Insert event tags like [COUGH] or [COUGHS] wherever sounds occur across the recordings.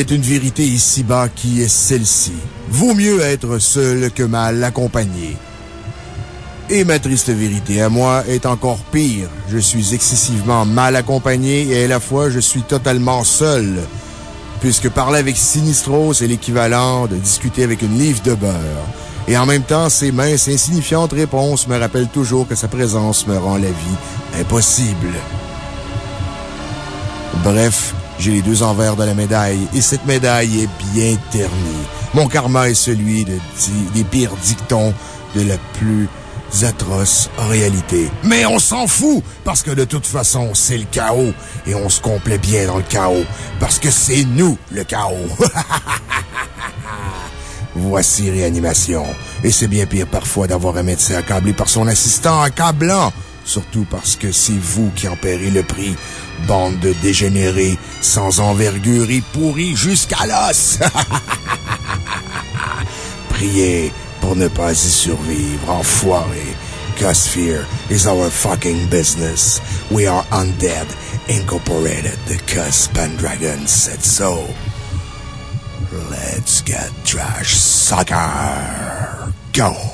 Est une vérité ici-bas qui est celle-ci. Vaut mieux être seul que mal accompagné. Et ma triste vérité à moi est encore pire. Je suis excessivement mal accompagné et à la fois je suis totalement seul. Puisque parler avec Sinistro, c'est l'équivalent de discuter avec une livre de beurre. Et en même temps, ses minces, insignifiantes réponses me rappellent toujours que sa présence me rend la vie impossible. Bref, j'ai les deux envers de la médaille, et cette médaille est bien ternie. Mon karma est celui de des pires dictons de la plus atroce réalité. Mais on s'en fout, parce que de toute façon, c'est le chaos, et on se complaît bien dans le chaos, parce que c'est nous, le chaos. [LAUGHS] Voici réanimation. Et c'est bien pire parfois d'avoir un médecin accablé par son assistant accablant. Surtout parce que c'est vous qui en paierez le prix. Bande de dégénérés, sans envergure et pourris jusqu'à l'os. [LAUGHS] Priez pour ne pas y survivre, enfoiré. Cause fear is our fucking business. We are undead, incorporated. The Cuss Pendragon said so. Let's get trash, sucker. Go.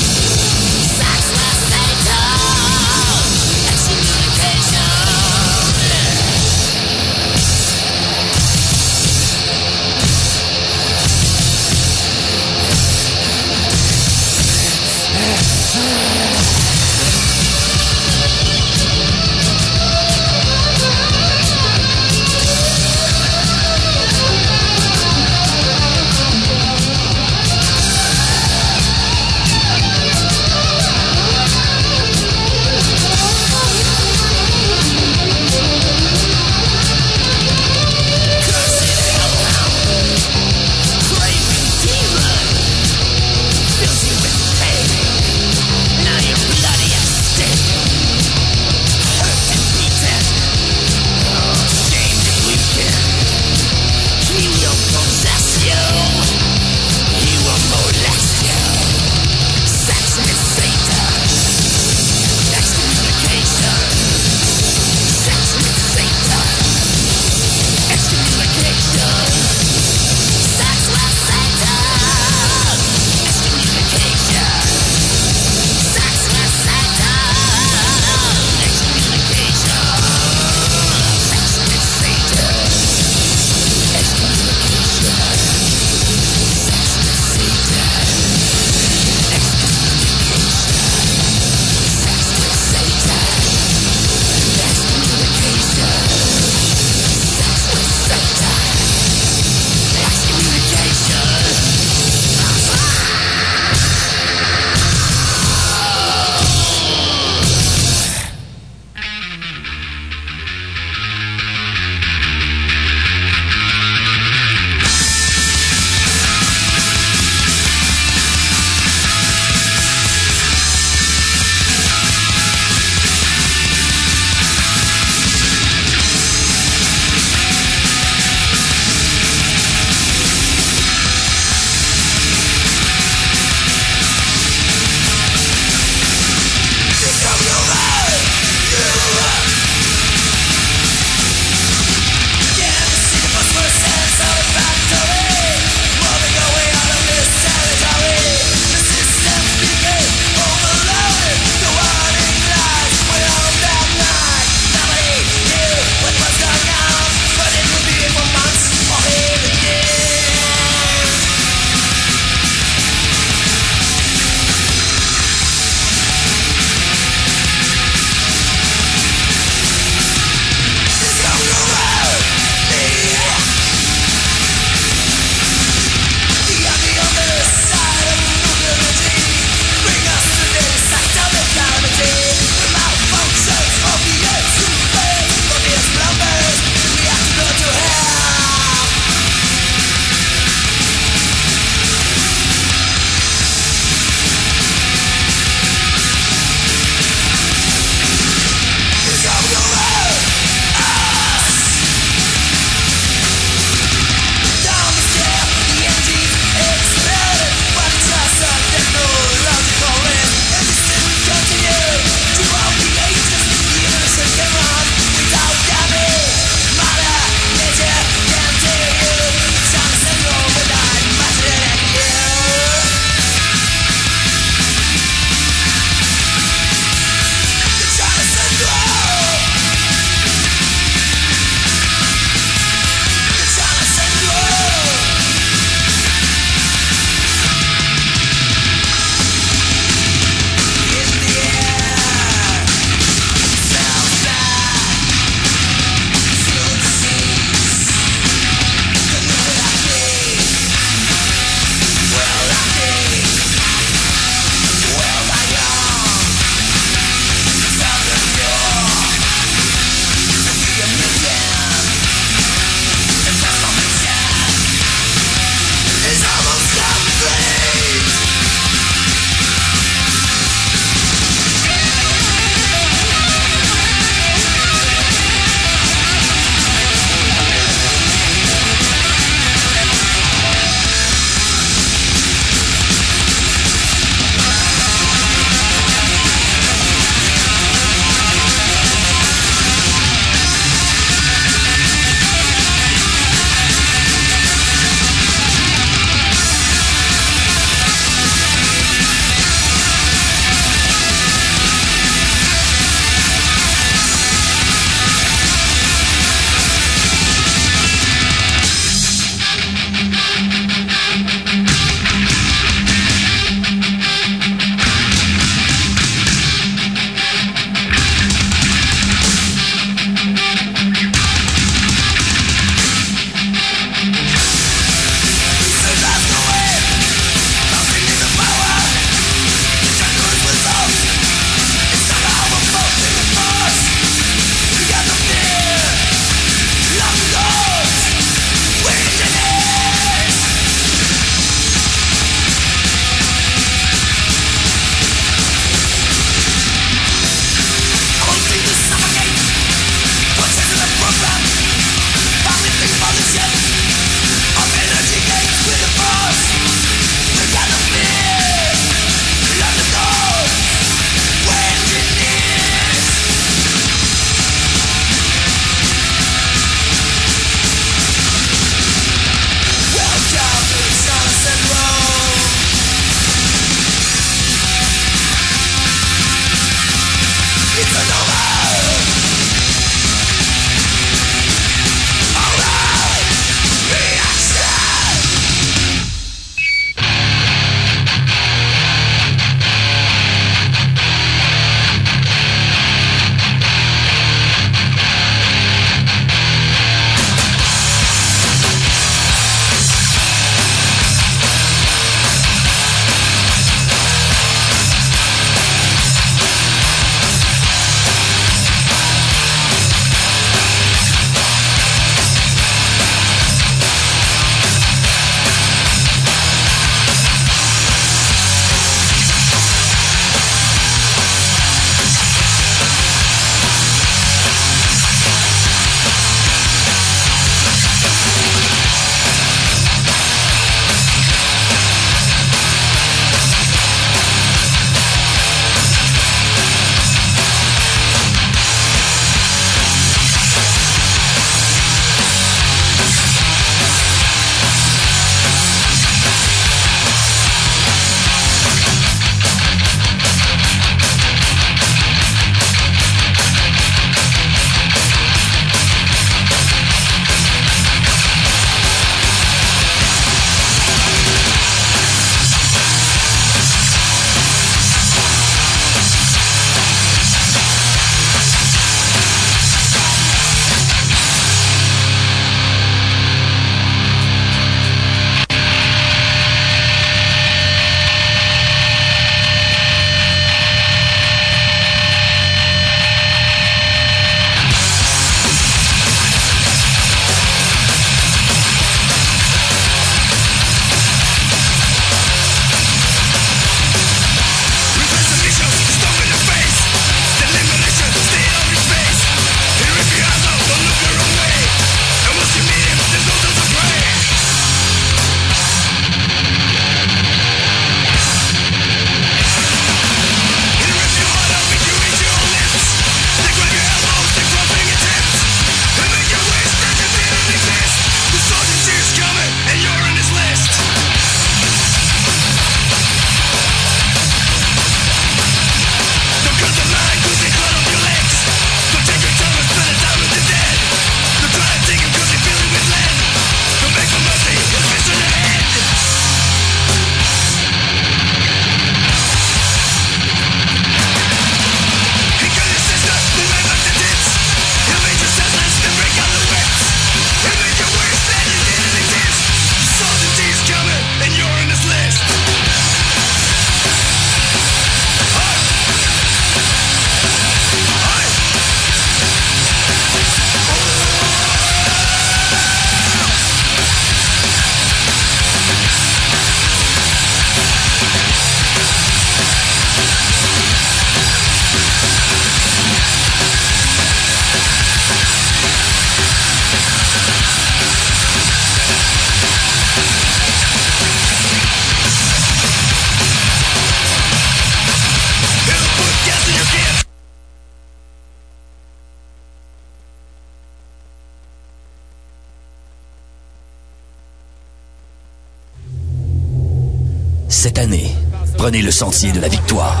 Prenez le sentier de la victoire.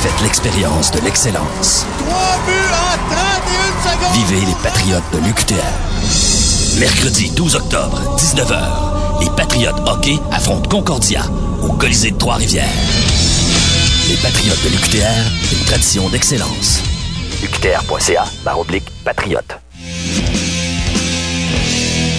Faites l'expérience de l'excellence. Vivez les Patriotes de l'UQTR. Mercredi 12 octobre, 19h, les Patriotes hockey affrontent Concordia au Colisée de Trois-Rivières. Les Patriotes de l'UQTR, une tradition d'excellence. UQTR.ca, oblique patriote.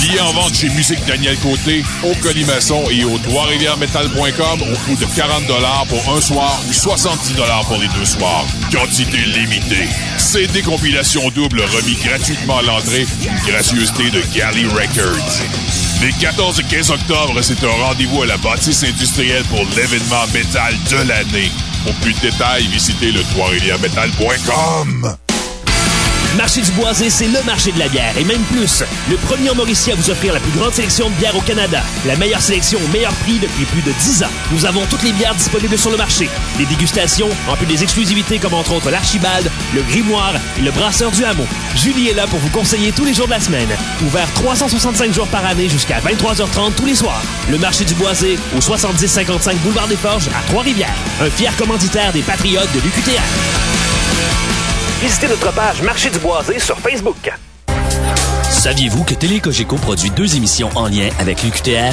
Billets en vente chez Musique Daniel Côté, au Colimaçon et au trois metalcom au coût de 40 pour un soir ou 70 pour les deux soirs. Quantité limitée. CD compilation double remis gratuitement à l'entrée, une gracieuseté de Galley Records. Les 14 et 15 octobre, c'est un rendez-vous à la bâtisse industrielle pour l'événement métal de l'année. Pour plus de détails, visitez le trois metalcom Marché du Boisé, c'est le marché de la bière, et même plus. Le premier en Mauricie à vous offrir la plus grande sélection de bières au Canada. La meilleure sélection au meilleur prix depuis plus de 10 ans. Nous avons toutes les bières disponibles sur le marché. Des dégustations, en plus des exclusivités comme entre autres l'Archibald, le Grimoire et le Brasseur du Hameau. Julie est là pour vous conseiller tous les jours de la semaine. Ouvert 365 jours par année jusqu'à 23h30 tous les soirs. Le marché du Boisé, au 7055 Boulevard des Forges, à Trois-Rivières. Un fier commanditaire des Patriotes de l'UQTR visitez notre page Marché du Boisé sur Facebook. Saviez-vous que Télécogeco produit deux émissions en lien avec l'UQTR?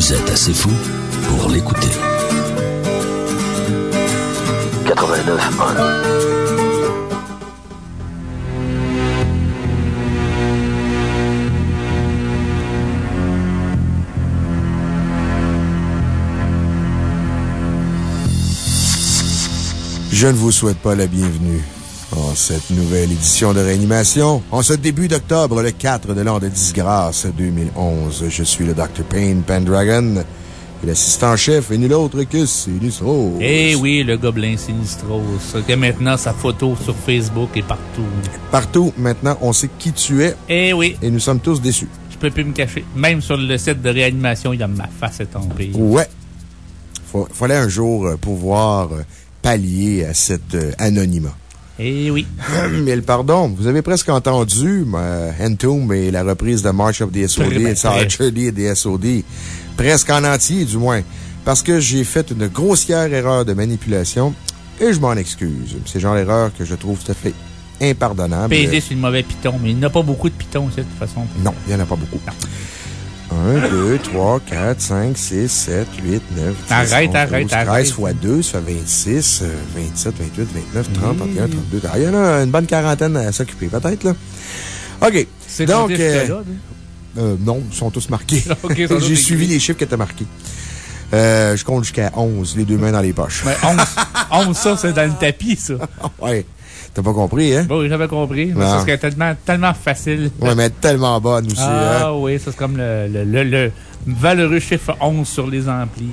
Vous êtes assez fou pour l'écouter. 89.1 Je ne vous souhaite pas la bienvenue en cette nouvelle édition de réanimation. En ce début d'octobre, le 4 de l'an de disgrâce 2011, je suis le Dr. Payne Pendragon et l'assistant-chef est nul autre que Sinistros. Eh oui, le gobelin Sinistros, que maintenant sa photo sur Facebook est partout. Partout, maintenant, on sait qui tu es. Eh oui. Et nous sommes tous déçus. Je peux plus me cacher. Même sur le site de réanimation, il y a ma face tombée. Ouais. fallait un jour euh, pouvoir euh, pallier à cet euh, anonymat. Eh oui. [LAUGHS] Mais pardon, vous avez presque entendu Entomb et la reprise de March of the SOD et Archery et des SOD. Presque en entier, du moins. Parce que j'ai fait une grossière erreur de manipulation et je m'en excuse. C'est genre d'erreur que je trouve tout à fait impardonnable. PD, c'est le mauvais piton, mais il n'y en a pas beaucoup de pitons, de toute façon. Non, il n'y en a pas beaucoup. 1, 2, 3, 4, 5, 6, 7, 8, 9, 10, arrête, 11, arrête, 12, 13 arrête. fois 2, ça fait 26, 27, 28, 29, 30, 31, 32. Il y en a une bonne quarantaine à s'occuper, peut-être, là. OK. Donc, euh, euh, non, ils sont tous marqués. [LAUGHS] [LAUGHS] J'ai suivi les chiffres qui étaient marqués. Euh, je compte jusqu'à 11, les deux mains dans les poches. Mais 11, 11 [LAUGHS] ça, c'est dans le tapis, ça. ouais. T'as pas compris, hein? Bon, j'avais compris. Mais ça serait tellement, tellement facile. Oui, mais tellement bonne aussi. Ah, hein? oui, ça c'est comme le, le, le, valeureux chiffre 11 sur les amplis.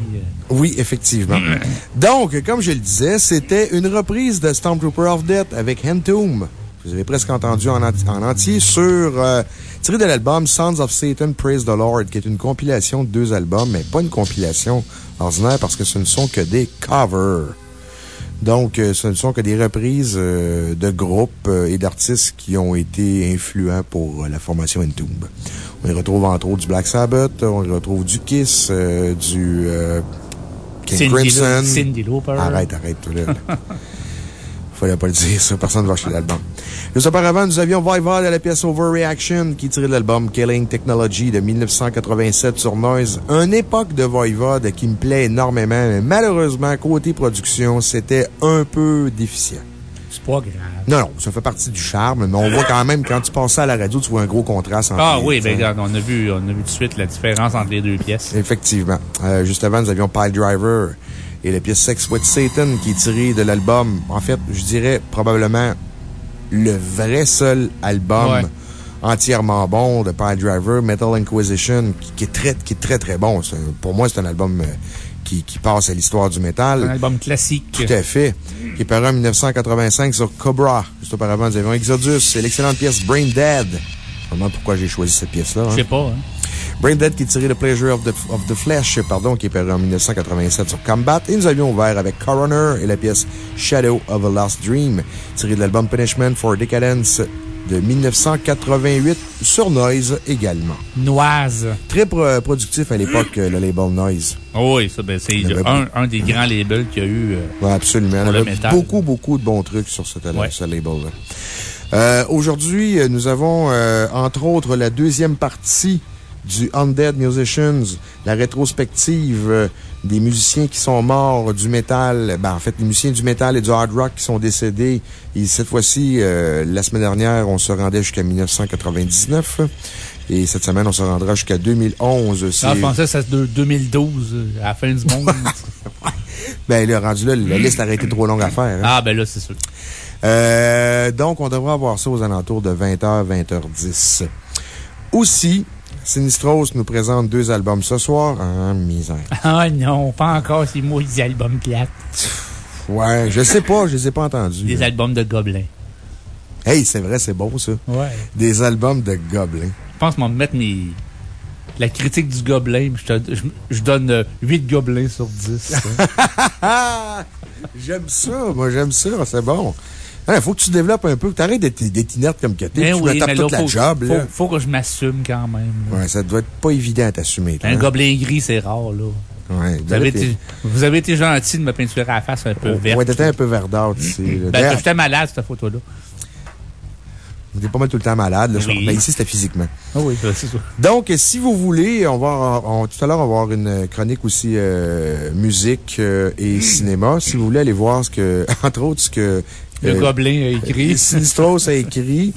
Oui, effectivement. [CLEARS THROAT] Donc, comme je le disais, c'était une reprise de Stormtrooper of Death avec Hentomb. Vous avez presque entendu en, en entier sur, euh, tiré de l'album Sons of Satan Praise the Lord, qui est une compilation de deux albums, mais pas une compilation ordinaire parce que ce ne sont que des covers. Donc, euh, ce ne sont que des reprises euh, de groupes euh, et d'artistes qui ont été influents pour la formation Entomb. On y retrouve entre autres du Black Sabbath, on y retrouve du Kiss, du King Crimson. Cindy Lauper. Arrête, arrête. [LAUGHS] Fallait pas le dire, ça. Personne ne va acheter l'album. Juste auparavant, nous avions Voivod à la pièce Overreaction qui tirait de l'album Killing Technology de 1987 sur Noise. Une époque de Voivod qui me plaît énormément, mais malheureusement, côté production, c'était un peu déficient. C'est pas grave. Non, non, ça fait partie du charme, mais on voit quand même, quand tu passes ça à la radio, tu vois un gros contraste entre Ah les- oui, ben regarde, on a vu, on a vu tout de suite la différence entre les deux pièces. Effectivement. Euh, juste avant, nous avions Pile Driver et la pièce Sex with Satan qui est tirée de l'album, en fait, je dirais probablement le vrai seul album Ouais. entièrement bon de Pile Driver, Metal Inquisition, qui, qui est, très, qui est très, très bon. C'est Pour moi, c'est un album euh, qui, qui passe à l'histoire du métal. Un album classique. Tout à fait. Qui est paru en 1985 sur Cobra. Juste auparavant, nous avions Exodus et l'excellente pièce Brain Dead. Je me demande pourquoi j'ai choisi cette pièce-là. hein? Je sais pas, hein. Brain Dead qui est tiré de Pleasure of the, of the Flesh, pardon, qui est paru en 1987 sur Combat. Et nous avions ouvert avec Coroner et la pièce Shadow of a Lost Dream, tiré de l'album Punishment for Decadence de 1988 sur Noise également. Noise. Très pro- productif à l'époque, le label Noise. Oh oui, ça, ben, c'est un, un des grands labels qu'il y a eu. euh, Ouais, absolument. Pour le métal. beaucoup, beaucoup de bons trucs sur ce, Ouais. ce label-là. Euh, Aujourd'hui, euh, nous avons, euh, entre autres, la deuxième partie du Undead Musicians, la rétrospective euh, des musiciens qui sont morts du métal. Ben, en fait, les musiciens du métal et du hard rock qui sont décédés. Et cette fois-ci, euh, la semaine dernière, on se rendait jusqu'à 1999. Et cette semaine, on se rendra jusqu'à 2011. C'est- Ah, je pensais que c'était de 2012, euh, à la fin du monde. [LAUGHS] Ben, là, rendu là, la liste aurait été trop longue à faire. hein. ah, ben là, c'est sûr. Euh, donc, on devrait avoir ça aux alentours de 20h, 20h10. Aussi, Sinistros nous présente deux albums ce soir. Ah, misère. [LAUGHS] Ah non, pas encore ces maudits albums plates. Ouais, je sais pas, je les ai pas entendus. Des albums de gobelins. Hey, c'est vrai, c'est beau, ça. Ouais. Des albums de gobelins. Je pense qu'on va me mettre mes. La critique du gobelin, je, te- je, je donne euh, 8 gobelins sur 10. Ah! [LAUGHS] J'aime ça, moi, j'aime ça, c'est bon. Il faut que tu développes un peu, que tu arrêtes d'être inerte comme que t'es, Ben tu oui, là, toute la faut, job, faut, là. faut que je m'assume quand même. Ouais, ça doit être pas évident à t'assumer, Un hein? gobelin gris, c'est rare, là. Ouais, Vous avez, été, vous avez été gentil de me peinturer à la face un peu verte. Ouais, t'étais un peu verdâtre ici. là. Ben, j'étais malade, cette photo-là. T'es pas mal tout le temps malade, là. Oui. Ici, c'était physiquement. Ah oui, c'est ça. Donc, si vous voulez, on va, on- tout à l'heure, on va avoir une chronique aussi euh, musique euh, et cinéma. Si vous voulez aller voir ce que, [LAUGHS] entre autres, ce que Le euh, gobelin a écrit. Sinistros a écrit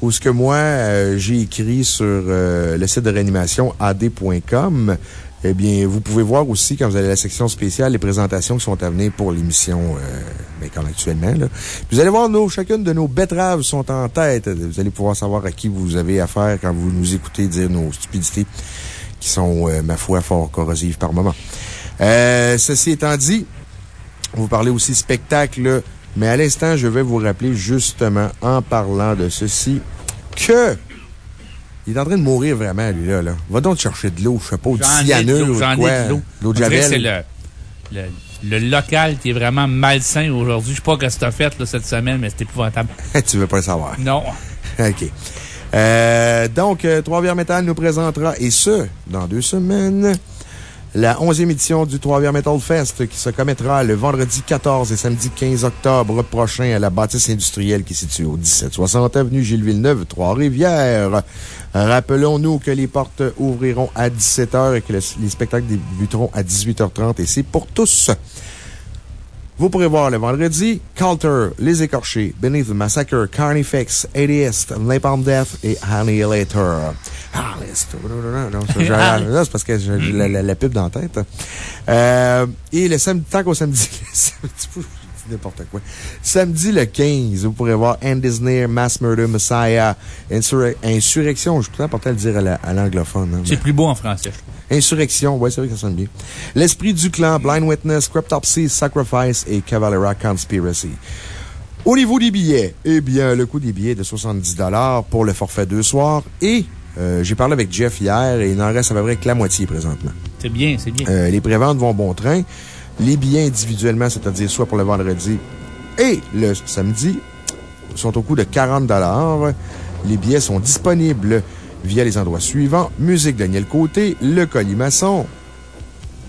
ou ce que moi, euh, j'ai écrit sur euh, le site de réanimation ad.com. Eh bien, vous pouvez voir aussi, quand vous allez à la section spéciale, les présentations qui sont à venir pour l'émission, euh, ben, comme actuellement. Là. Vous allez voir, nos, chacune de nos betteraves sont en tête. Vous allez pouvoir savoir à qui vous avez affaire quand vous nous écoutez dire nos stupidités qui sont, euh, ma foi, fort corrosives par moment. Euh, ceci étant dit, vous parlez aussi spectacle, mais à l'instant, je vais vous rappeler justement, en parlant de ceci, que il est en train de mourir vraiment, lui, là. là. Va donc chercher de l'eau, je sais pas, du cyanure ou quoi. de l'eau. De que C'est Javel. le, le, le local qui est vraiment malsain aujourd'hui. Je sais pas ce que t'as fait là, cette semaine, mais c'est épouvantable. [LAUGHS] tu veux pas le savoir. Non. [LAUGHS] OK. Euh, donc, euh, Trois-Bières Metal nous présentera, et ce, dans deux semaines, la 11e édition du Trois-Bières Metal Fest qui se commettra le vendredi 14 et samedi 15 octobre prochain à la bâtisse industrielle qui est située au 1760 avenue Gilles Villeneuve, Trois-Rivières. Rappelons-nous que les portes ouvriront à 17h et que le- les spectacles débuteront à 18h30 et c'est pour tous. Vous pourrez voir le vendredi Calter, Les Écorchés, Beneath the Massacre, Carnifex, Atheist, Napalm Death et Annihilator. J'ai- non, [LAUGHS] c'est parce que j'ai la, la- la pub dans la tête. Euh, et le samedi, tant qu'au samedi, [LAUGHS] le n'importe quoi. Samedi le 15, vous pourrez voir End is Near, Mass Murder, Messiah, Insur- Insurrection. Je suis tout important de le dire à la- à l'anglophone. hein, C'est plus beau en français, je trouve. Insurrection, ouais, c'est vrai que ça sonne bien. L'Esprit du clan, Blind Witness, Cryptopsy, Sacrifice et Cavalera Conspiracy. Au niveau des billets, eh bien, le coût des billets est de 70 pour le forfait deux soirs et euh, j'ai parlé avec Jeff hier et il n'en reste à peu près que la moitié présentement. C'est bien, c'est bien. Euh, les préventes vont bon train. Les billets individuellement, c'est-à-dire soit pour le vendredi et le samedi, sont au coût de 40 Les billets sont disponibles via les endroits suivants. Musique Daniel Côté, Le Colimaçon,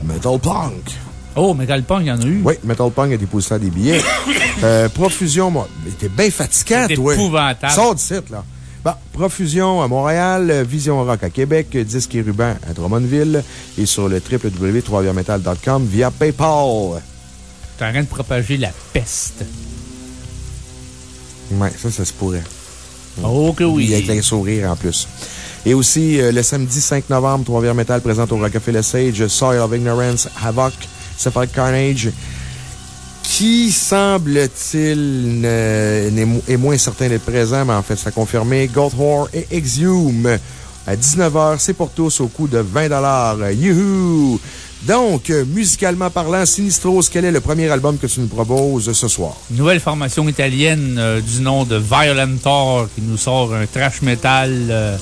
Metal Punk, Oh, Metal Punk, il y en a eu. Oui, Metal Punk a déposé des billets. [COUGHS] euh, Profusion, moi, t'es bien fatigant, C'est toi. épouvantable. Sors du site, là. Bon, Profusion à Montréal, Vision Rock à Québec, Disque et Ruban à Drummondville et sur le www.3metal.com via PayPal. T'es en train de propager la peste. Ouais, ça, ça se pourrait. Oh que oui. Avec les sourires en plus. Et aussi, euh, le samedi 5 novembre, Trois-Rivières Metal présente au Rockefeller Sage Soil of Ignorance, Havoc, Cephalic Carnage, qui semble-t-il est moins certain d'être présent, mais en fait, ça a confirmé. Goldwhore et Exhume. À 19h, c'est pour tous au coût de 20 Youhou! Donc, musicalement parlant, Sinistros, quel est le premier album que tu nous proposes ce soir? Nouvelle formation italienne euh, du nom de Violentor qui nous sort un trash metal euh,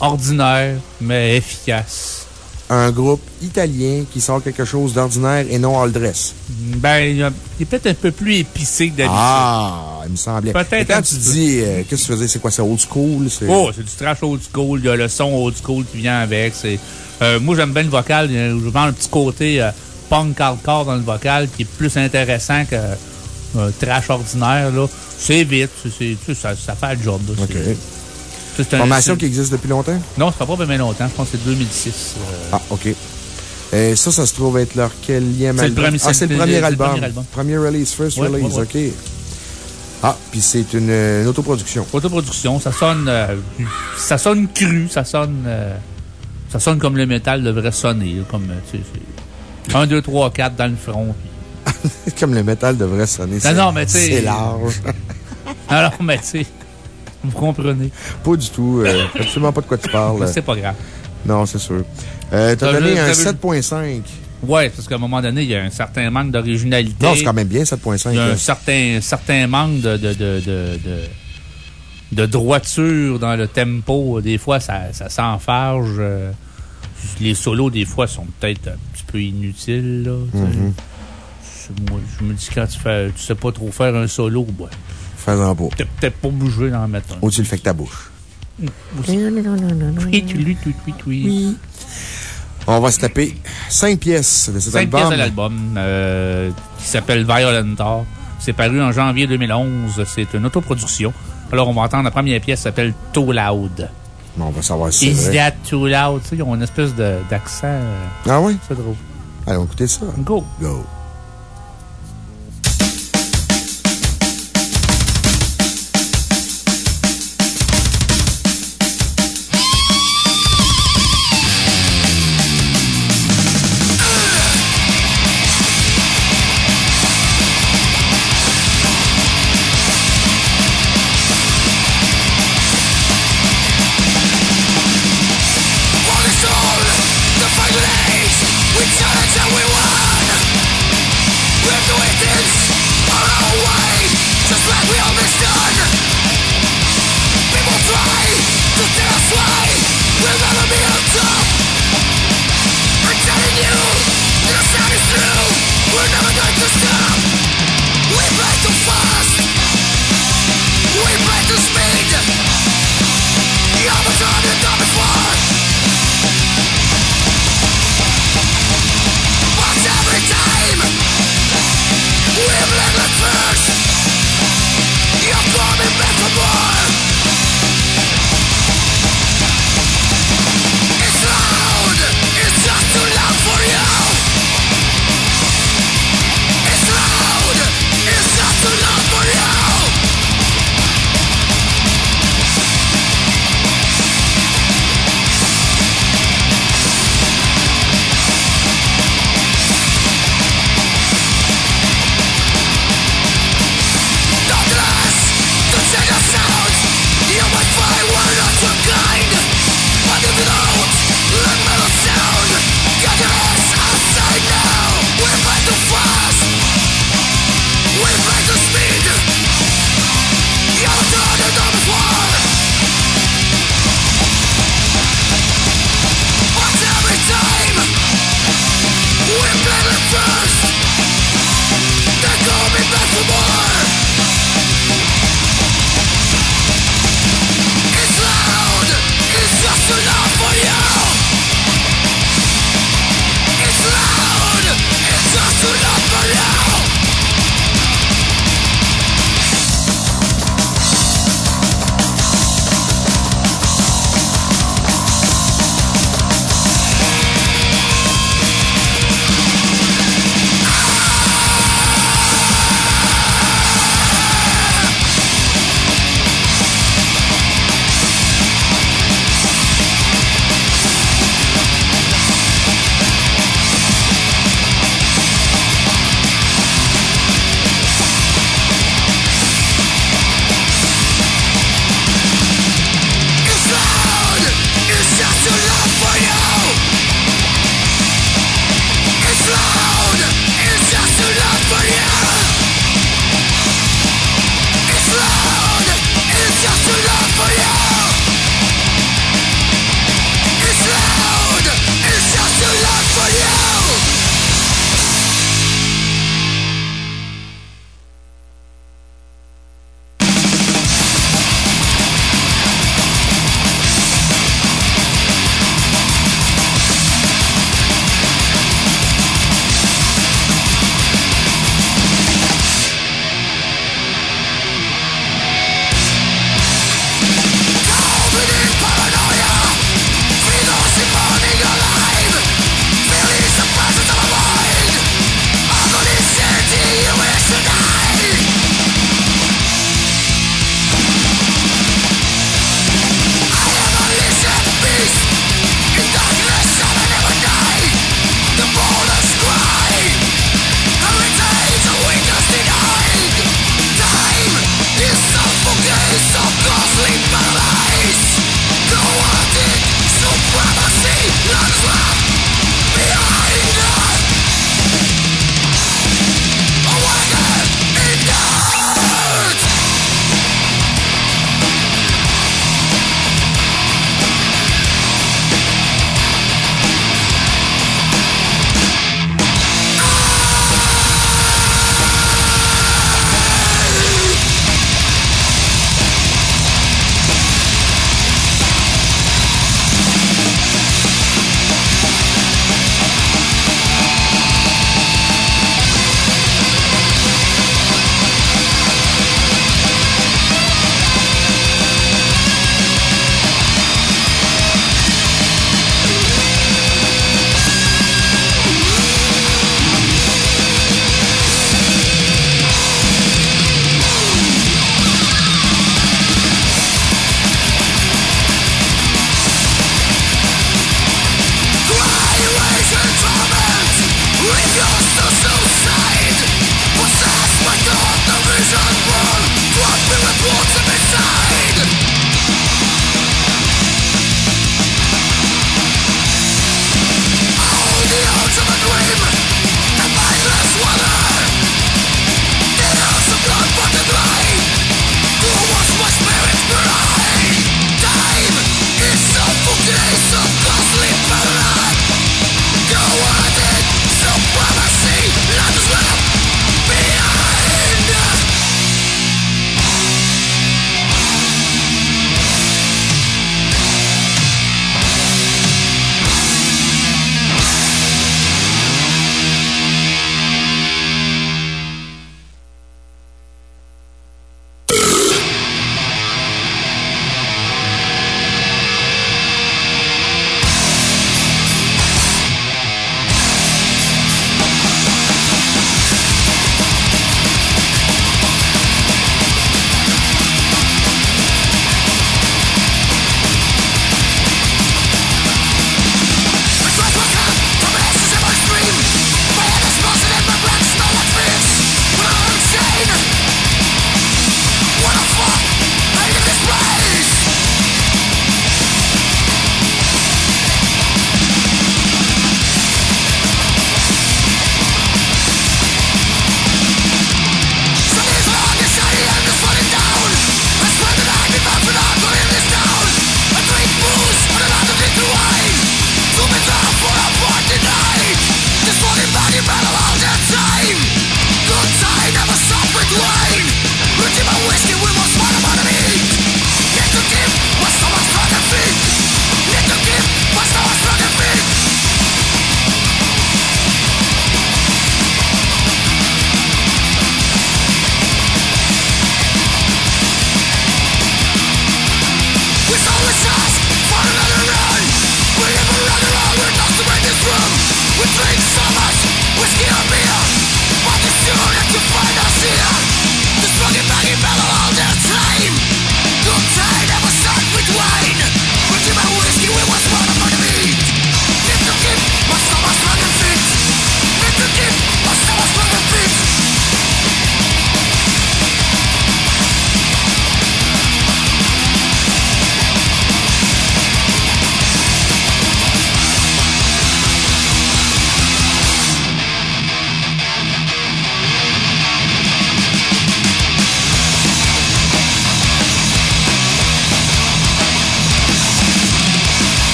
ordinaire, mais efficace. Un groupe italien qui sort quelque chose d'ordinaire et non all dress. Ben, il est peut-être un peu plus épicé que d'habitude. Ah, il me semblait. Peut-être Quand tu dis, euh, qu'est-ce que tu faisais? C'est quoi, c'est old school? Oh, c'est du trash old school. Il y a le son old school qui vient avec. C'est, euh, moi, j'aime bien le vocal. Je vends un petit côté euh, punk hardcore dans le vocal qui est plus intéressant que trash ordinaire. là. C'est vite. sais, ça, ça fait le job. là. OK. C'est- c'est un- Formation qui existe depuis longtemps? Non, ça fait pas bien longtemps. Je pense que c'est 2006. euh, Ah, OK. Et ça, ça se trouve être leur quelième C'est le album? premier- ah, le le- premier album. premier album. Premier release, first Ouais, release, ouais, OK. Ah, puis c'est une, une autoproduction. Autoproduction, ça sonne, euh, ça sonne cru, ça sonne, euh, ça sonne comme le métal devrait sonner, comme, tu sais, c'est 1, 2, 3, 4 dans le front. puis- [LAUGHS] Comme le métal devrait sonner. Non, non, mais tu sais- C'est large. [LAUGHS] Alors, mais tu sais, vous comprenez. pas du tout. euh, [LAUGHS] absolument pas de quoi tu parles. C'est pas grave. Non, c'est sûr. Euh, T'as donné un t'as vu- 7.5. Ouais, parce qu'à un moment donné, il y a un certain manque d'originalité. Non, c'est quand même bien, 7.5. Il y a un certain, certain manque de, de, de, de, de, droiture dans le tempo. Des fois, ça, ça s'enfarge. euh, Les solos, des fois, sont peut-être un petit peu inutiles. Là. Mhm. Moi, je me dis, quand tu fais, tu sais pas trop faire un solo, ouais, Fais-en pas. t'es peut-être pas obligé d'en mettre un. Ou tu le fais avec ta bouche. Oui, tu lui, oui, oui, oui. On va se taper 5 pièces de cet Cinq album. pièces de l'album euh, qui s'appelle Violentor. C'est paru en janvier 2011. C'est une autoproduction. Alors, on va entendre la première pièce qui s'appelle Too Loud. Bon, on va savoir si Is c'est vrai. that too loud? Tu sais, ils ont une espèce de- d'accent. euh, Ah oui? C'est drôle. Allons écouter ça. Go! Go.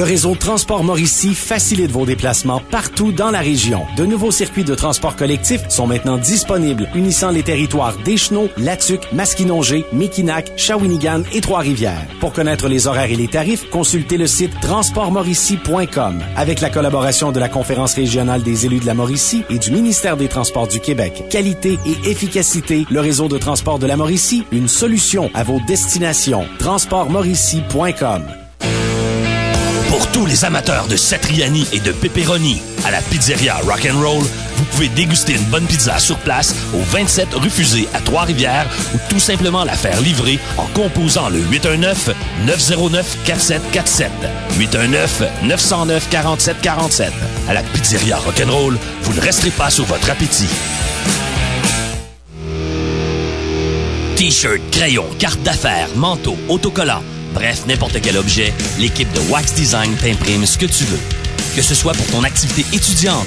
Le réseau Transport Mauricie facilite vos déplacements partout dans la région. De nouveaux circuits de transport collectif sont maintenant disponibles, unissant les territoires d'Échenot, Latuc, Masquinongé, Mekinac, Shawinigan et Trois-Rivières. Pour connaître les horaires et les tarifs, consultez le site transportmauricie.com. Avec la collaboration de la Conférence régionale des élus de la Mauricie et du ministère des Transports du Québec. Qualité et efficacité, le réseau de transport de la Mauricie, une solution à vos destinations. transportmauricie.com. Pour tous les amateurs de Satriani et de pepperoni, à la pizzeria Rock'n'Roll, vous pouvez déguster une bonne pizza sur place au 27 rue Fusée à Trois-Rivières ou tout simplement la faire livrer en composant le 819-909-4747. 819-909-4747. À la pizzeria Rock'n'Roll, vous ne resterez pas sur votre appétit. T-shirt, crayon, carte d'affaires, manteau, autocollant, bref, n'importe quel objet, l'équipe de Wax Design t'imprime ce que tu veux. Que ce soit pour ton activité étudiante,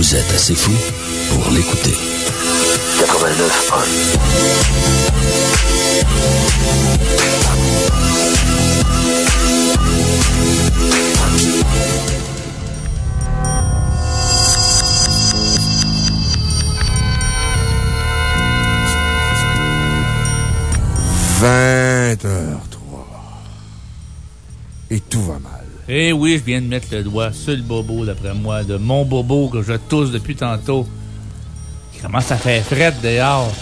Vous êtes assez fou pour l'écouter. 20h03. Et tout va mal. Eh oui, je viens de mettre le doigt sur le bobo, d'après moi, de mon bobo que je tousse depuis tantôt. Il commence à faire fret dehors.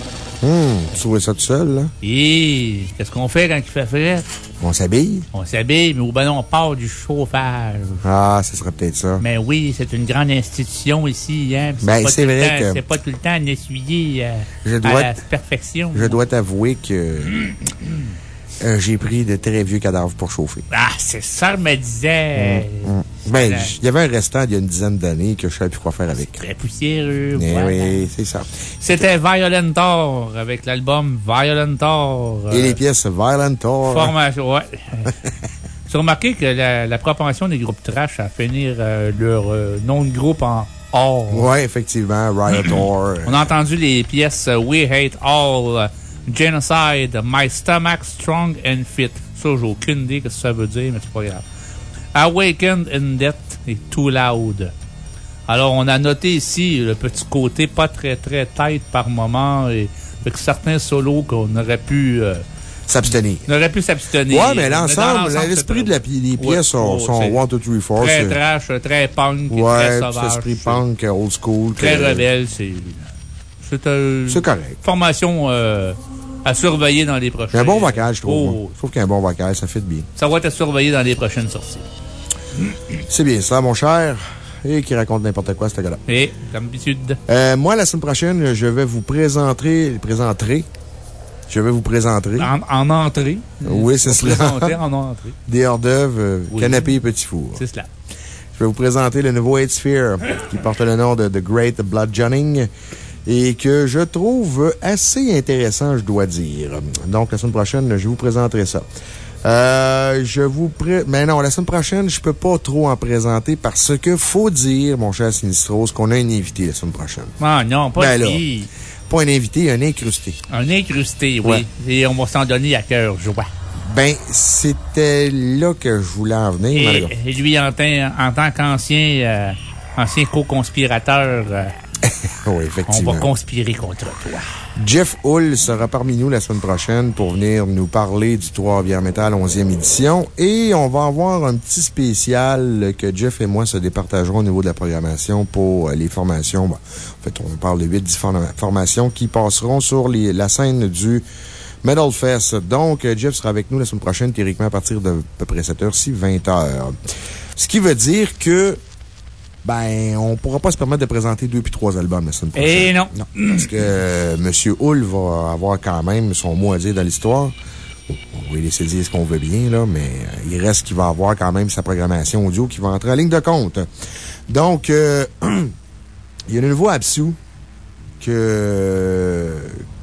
Hum, tu trouvais ça tout seul, là? Et qu'est-ce qu'on fait quand il fait fret? On s'habille? On s'habille, mais au non, on part du chauffage. Ah, ce serait peut-être ça. Mais oui, c'est une grande institution ici, hein. Ben, c'est vrai temps- que- C'est pas tout le temps à essuyer euh, Je à la perfection. Je dois t'avouer que [CLEARS THROAT] euh, j'ai pris de très vieux cadavres pour chauffer. Ah, c'est ça, me disais. Hum. Ben, Voilà. il y avait un restant il y a une dizaine d'années que je savais plus quoi faire avec. Très poussiéreux. Eh voilà. oui, c'est ça. C'était Violentor avec l'album Violentor. Et euh, les pièces Violent Tour. Formation, [LAUGHS] ouais. As remarqué que la, la propension des groupes trash à finir euh, leur euh, nom de groupe en or. Ouais, effectivement, Riotor. [CLEARS THROAT] On a entendu les pièces We Hate All, Genocide, My Stomach Strong and Fit. Ça, j'ai aucune idée de ce que ça veut dire, mais c'est pas grave. Awakened in Death et Too Loud. Alors, on a noté ici le petit côté pas très très tight par moment et avec certains solos qu'on aurait pu, euh, S'abstenir. on aurait pu s'abstenir. Ouais, mais l'ensemble, l'esprit de la, les Ouais, pièces sont, ouais, sont c'est 1, 2, 3, 4. Très trash, très punk, Ouais, très sauvage. esprit punk, old school. Très rebelle, c'est. C'est correct. formation euh, à surveiller dans les prochaines. Un bon vocal, je trouve. Oh. Je trouve qu'il y a un bon vocal, ça fait bien. ça va être à surveiller dans les prochaines sorties. C'est bien ça, mon cher. Et qui raconte n'importe quoi, ce gars-là. Et, comme d'habitude, Euh, moi, la semaine prochaine, je vais vous présenter, présenterai, je vais vous présenter, en, en entrée. Oui, c'est cela. en entrée. [LAUGHS] des hors-d'œuvre, euh, Oui. canapé et petit four. C'est cela. Je vais vous présenter le nouveau Hate Sphere, qui porte le nom de The Great Bludgeoning, et que je trouve assez intéressant, je dois dire. Donc, la semaine prochaine, je vous présenterai ça. Euh, je vous pré... Mais non, la semaine prochaine, je peux pas trop en présenter parce que faut dire, mon cher Sinistros, qu'on a un invité la semaine prochaine. Ah non, pas Ben lui. Pas un invité, un incrusté. Un incrusté, oui. Ouais. Et on va s'en donner à cœur joie. Ben, c'était là que je voulais en venir, Et, et lui, en, tant- en tant qu'ancien euh, ancien co-conspirateur, euh, [LAUGHS] Oui, on effectivement. va conspirer contre toi. Jeff Hull sera parmi nous la semaine prochaine pour venir nous parler du Trois-Rivières Metal 11e édition. Et on va avoir un petit spécial que Jeff et moi se départagerons au niveau de la programmation pour euh, les formations. Bon, en fait, on parle de 8-10 formations qui passeront sur les- la scène du Metal Fest. Donc, euh, Jeff sera avec nous la semaine prochaine, théoriquement à partir de à peu près 7 h ci 20 h Ce qui veut dire que ben, on pourra pas se permettre de présenter deux puis trois albums la semaine prochaine. Eh non. parce que euh, M. Hull va avoir quand même son mot à dire dans l'histoire. on va laisser dire ce qu'on veut bien, là, mais euh, il reste qu'il va avoir quand même sa programmation audio qui va entrer en ligne de compte. Donc, euh, [CLEARS THROAT] il y a une nouveau Absu que,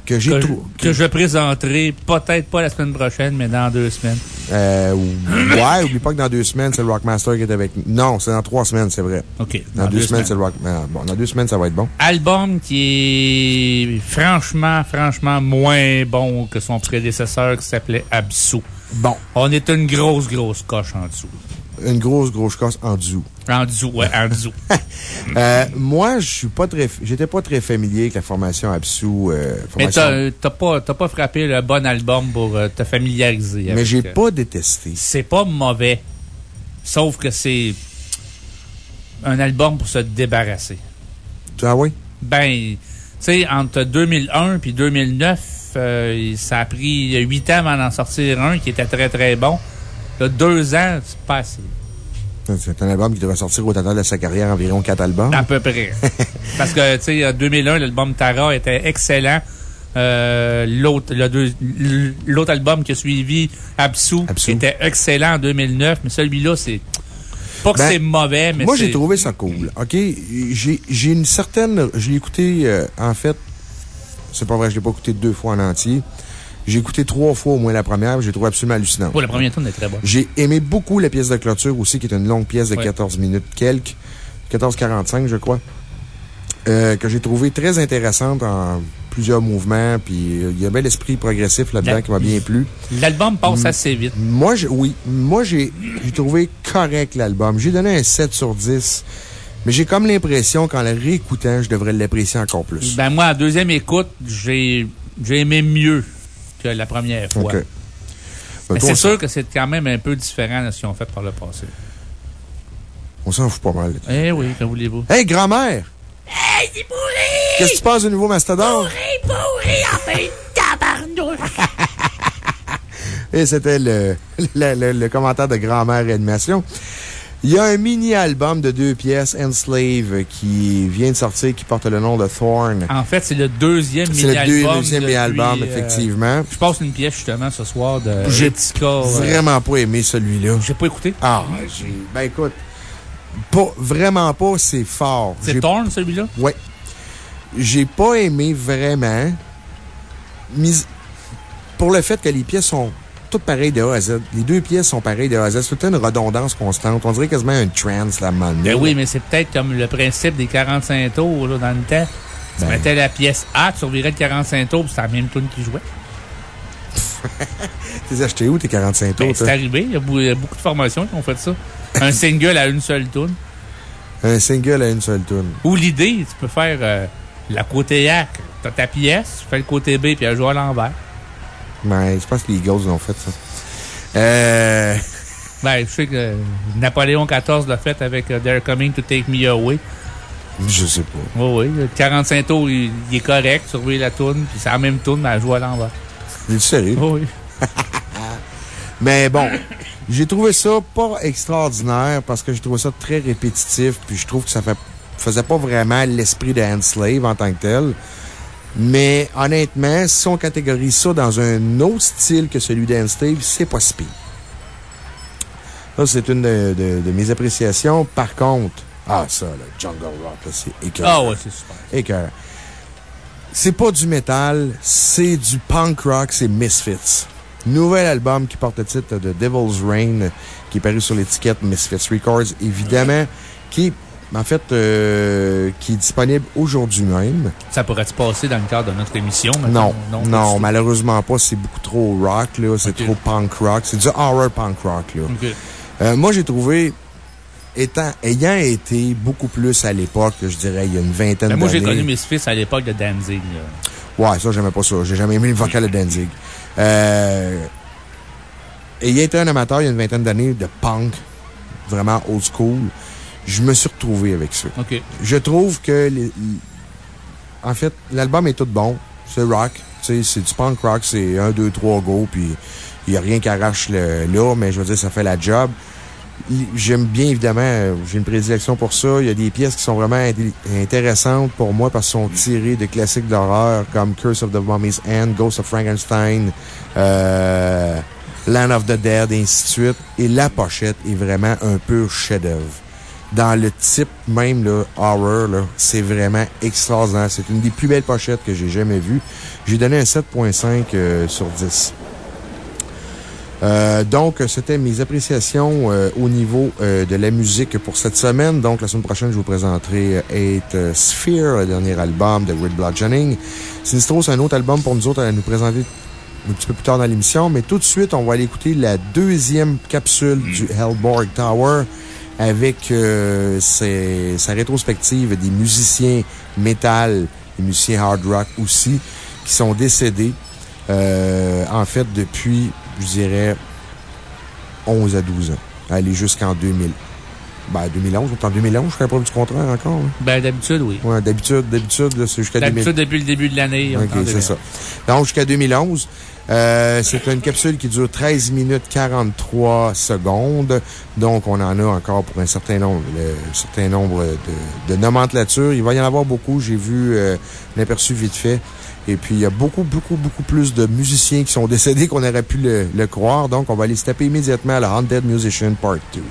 que j'ai Que, trouvé. que je présenterai peut-être pas la semaine prochaine, mais dans deux semaines. Euh, ouais, oublie pas que dans deux semaines, c'est le Rockmaster qui est avec nous. Non, c'est dans trois semaines, c'est vrai. OK. Dans, deux, semaines, c'est le Rock. ah, bon, dans deux semaines, ça va être bon. Album qui est franchement, franchement moins bon que son prédécesseur qui s'appelait Absu. Bon. On est une grosse, grosse coche en dessous. Une grosse, grosse casse en dessous. En dessous, ouais, en dessous. [LAUGHS] Euh, moi, je suis pas très, j'étais pas très familier avec la formation Absu. Euh, Mais formation- t'as t'as pas, t'as pas frappé le bon album pour euh, te familiariser. Mais j'ai euh, pas détesté. C'est pas mauvais. Sauf que c'est un album pour se débarrasser. Ah oui? Ben, tu sais, entre 2001 puis 2009, euh, ça a pris huit ans avant d'en sortir un qui était très très bon. Là, deux ans, c'est pas assez. C'est un album qui devrait sortir au total de sa carrière environ quatre albums. À peu près. [LAUGHS] Parce que, tu sais, en 2001, l'album Tara était excellent. Euh, L'autre album qui a suivi, Absu. était excellent en 2009, mais celui-là, c'est. Pas que Ben, c'est mauvais, mais Moi, j'ai trouvé ça cool. OK? J'ai j'ai une certaine. Je l'ai écouté, euh, en fait, c'est pas vrai, je l'ai pas écouté deux fois en entier. J'ai écouté trois fois au moins la première, j'ai trouvé absolument hallucinant. Pour la première tourne est très bonne. J'ai aimé beaucoup la pièce de clôture aussi, qui est une longue pièce de Ouais. 14 minutes quelques, 14-45, je crois, euh, que j'ai trouvé très intéressante en plusieurs mouvements, puis euh, il y avait l'esprit progressif là-dedans qui m'a bien plu. L'album passe assez vite. Moi, je- oui, moi, j'ai j'ai trouvé correct l'album. J'ai donné un 7 sur 10, mais j'ai comme l'impression qu'en le réécoutant, je devrais l'apprécier encore plus. Ben, moi, à deuxième écoute, j'ai j'ai aimé mieux que la première fois. Ben, Mais toi, c'est on sûr que c'est quand même un peu différent de ce qu'ils ont fait par le passé. On s'en fout pas mal. Eh oui, que voulez-vous? Hey, grand-mère! Hey, c'est pourri! Qu'est-ce que tu penses du nouveau Mastodon? [LAUGHS] Et c'était le, le, le- le commentaire de grand-mère Animation. Il y a un mini-album de deux pièces, Enslave, qui vient de sortir, qui porte le nom de Thorn. En fait, c'est le deuxième C'est le deux- mini-album. deuxième mini-album, euh, effectivement. Je passe une pièce justement ce soir de J'ai euh, Vraiment pas aimé celui-là. J'ai pas écouté. Ah, j'ai. Ben écoute, pas, vraiment pas, c'est fort. C'est Thorn, celui-là? Ouais. J'ai pas aimé vraiment. Mis... Pour le fait que les pièces sont toutes pareilles de A à Z. Les deux pièces sont pareilles de A à Z. C'est tout une redondance constante. On dirait quasiment un trance, un moment donné. Ben oui, mais c'est peut-être comme le principe des 45 tours, là, dans le temps. Tu Ben. mettais la pièce A, tu survirais le 45 tours, puis c'est la même tune qui jouait. [LAUGHS] T'es acheté où, tes 45 tours? Ben, c'est arrivé. Il y, a beaucoup de formations qui ont fait ça. Un [LAUGHS] single à une seule tune. Un single à une seule tune. Ou l'idée, tu peux faire euh, la côté A, t'as ta pièce, tu fais le côté B, puis elle joue à l'envers. Ben, je pense que les Eagles l'ont fait, ça. Euh. Ben, je sais que Napoléon XIV l'a fait avec euh, They're Coming to Take Me Away. Je sais pas. Oui, oui. Le 45 tours, il, il est correct. Surveiller la toune, puis c'est la même toune, mais elle joue à l'envers. Es-tu sérieux? Oui. [LAUGHS] Mais bon, j'ai trouvé ça pas extraordinaire parce que j'ai trouvé ça très répétitif, puis je trouve que ça fait, faisait pas vraiment l'esprit de Slave en tant que tel. Mais honnêtement, si on catégorise ça dans un autre style que celui d'Enslave, c'est pas si pire. Ça, c'est une de, de- de mes appréciations. Par contre, ah, ça, le Jungle Rock, c'est écœurant. Ah ouais, c'est super. Écœurant. C'est pas du métal, c'est du punk rock, c'est Misfits. Nouvel album qui porte le titre de Devil's Reign, qui est paru sur l'étiquette Misfits Records, évidemment, qui est, en fait, euh, qui est disponible aujourd'hui même. Ça pourrait-tu passer dans le cadre de notre émission? Non, non, tout. malheureusement pas, c'est beaucoup trop rock, là, c'est trop punk rock, c'est du horror punk rock, là. Euh, moi, j'ai trouvé, étant, ayant été beaucoup plus à l'époque, je dirais, il y a une vingtaine Ben, d'années. moi, j'ai connu mes fils à l'époque de Danzig. là. Ouais, ça, j'aimais pas ça. J'ai jamais aimé le vocal de Danzig. Euh, ayant été un amateur il y a une vingtaine d'années de punk, vraiment old school, je me suis retrouvé avec ça. OK. Je trouve que, les- en fait, l'album est tout bon. C'est rock. Tu sais, c'est du punk rock. C'est 1, 2, 3 go. Puis, il n'y a rien qui arrache le, là, mais je veux dire, ça fait la job. J'aime bien, évidemment, euh, j'ai une prédilection pour ça. Il y a des pièces qui sont vraiment intéressantes pour moi parce qu'elles sont tirées de classiques d'horreur comme Curse of the Mummy's End, Ghost of Frankenstein, euh, Land of the Dead, et ainsi de suite. Et la pochette est vraiment un peu chef-d'œuvre. Dans le type même, là, horror, c'est vraiment extraordinaire. C'est une des plus belles pochettes que j'ai jamais vues. J'ai donné un 7.5 euh, sur 10. Euh, donc, c'était mes appréciations euh, au niveau euh, de la musique pour cette semaine. Donc, la semaine prochaine, je vous présenterai Eight Sphere, le dernier album de Red Blood Jennings. Sinistro, c'est un autre album pour nous autres à nous présenter un petit peu plus tard dans l'émission. Mais tout de suite, on va aller écouter la deuxième capsule du. Hellborg Tower avec sa rétrospective des musiciens metal, des musiciens hard rock aussi, qui sont décédés. en fait, depuis je dirais 11 à 12 ans. Aller jusqu'en 2000. Ben, 2011, en 2011, je serais pas du contraire encore. Hein? Ben, d'habitude, oui. Ouais, d'habitude, d'habitude, c'est jusqu'à 2000. D'habitude, depuis le début de l'année. OK, c'est ça. Donc, jusqu'à 2011. Euh, c'est une capsule qui dure 13 minutes 43 secondes. Donc, on en a encore pour un certain nombre, un certain nombre de, de nomenclatures. Il va y en avoir beaucoup. J'ai vu euh, l'aperçu vite fait. Et puis, il y a beaucoup, beaucoup, beaucoup plus de musiciens qui sont décédés qu'on aurait pu le, croire. Donc, on va aller se taper immédiatement à la Haunted Musician Part 2.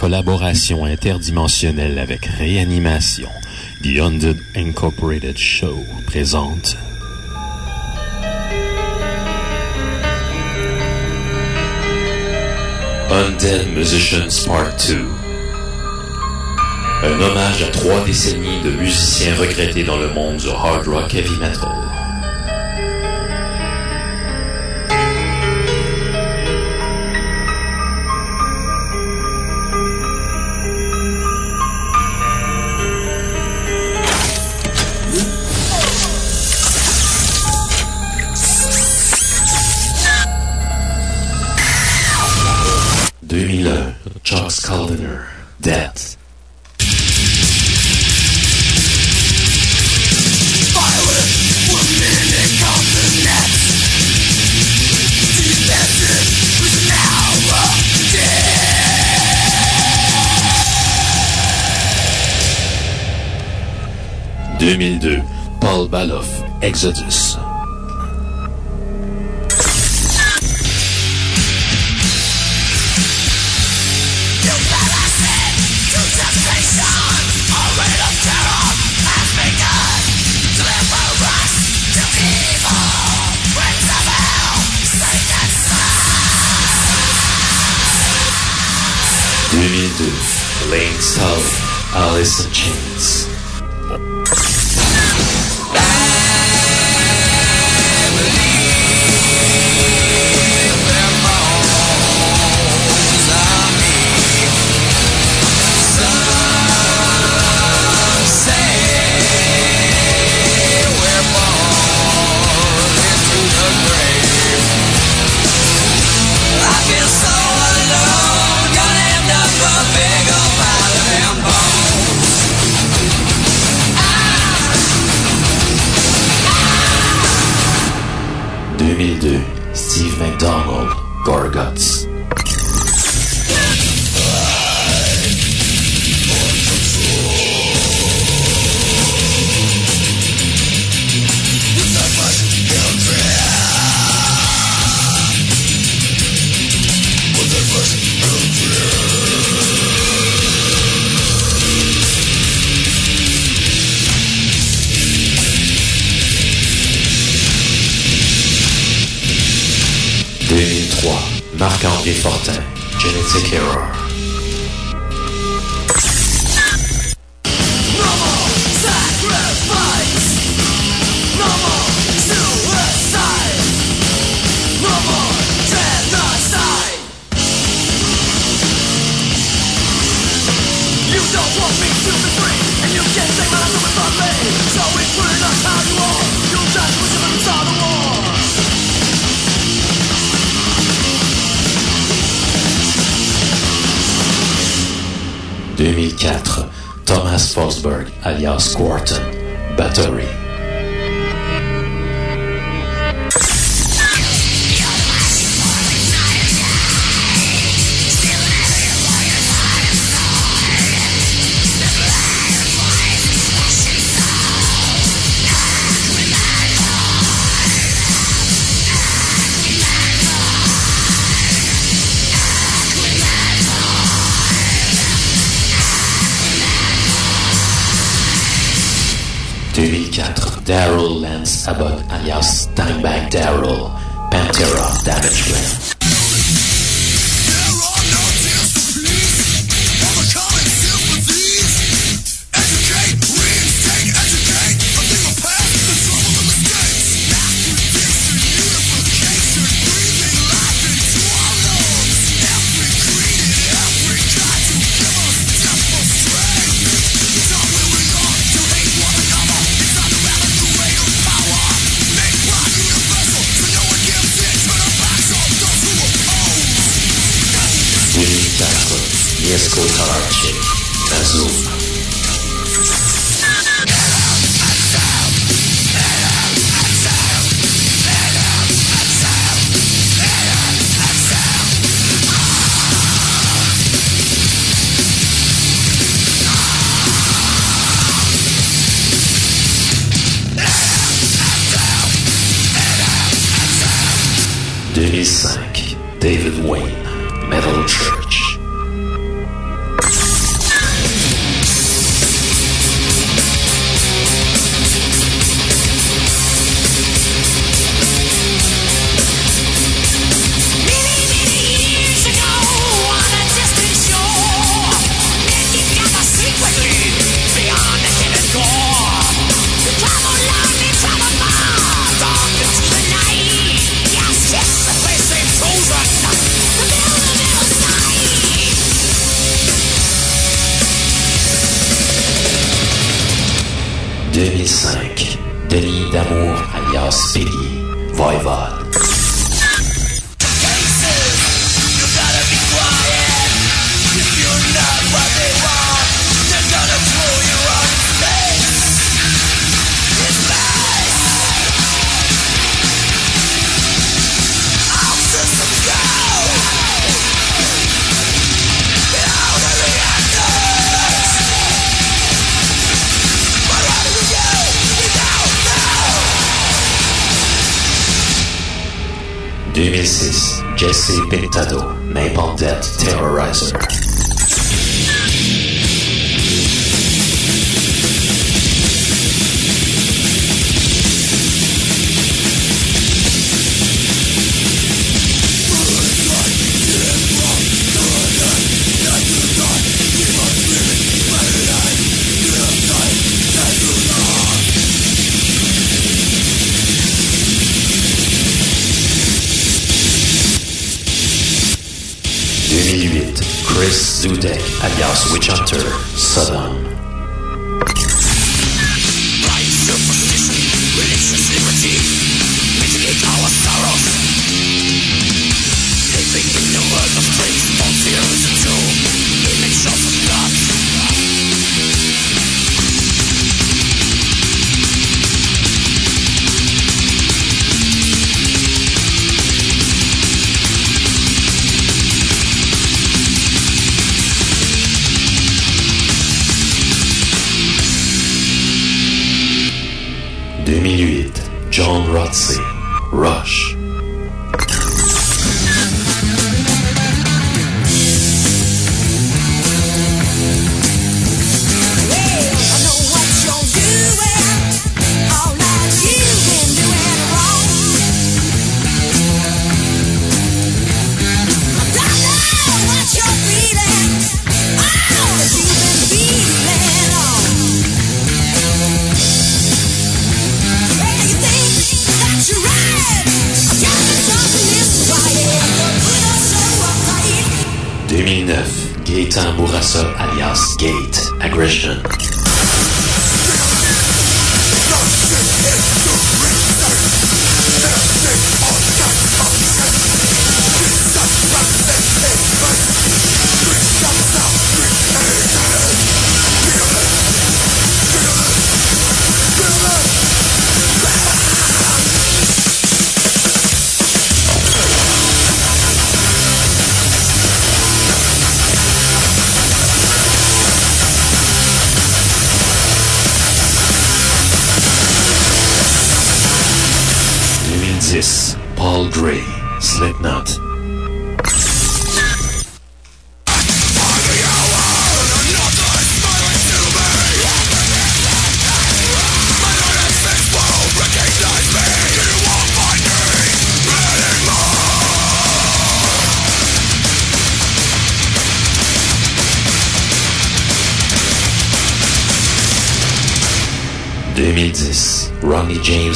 Collaboration interdimensionnelle avec Réanimation, The Undead Incorporated Show, présente Undead Musicians Part 2. Un hommage à trois décennies de musiciens regrettés dans le monde du hard rock heavy metal. 2001, Jock Sculdiner, Death. Deux mille deux, Paul Baloff, Exodus. lakes of Alice in Gorguts. Fortin, Genetic Error. 2004, Thomas Forsberg, alias Quarton, Battery. Daryl lands Abbott, and you have Daryl. Pantera damage Plan.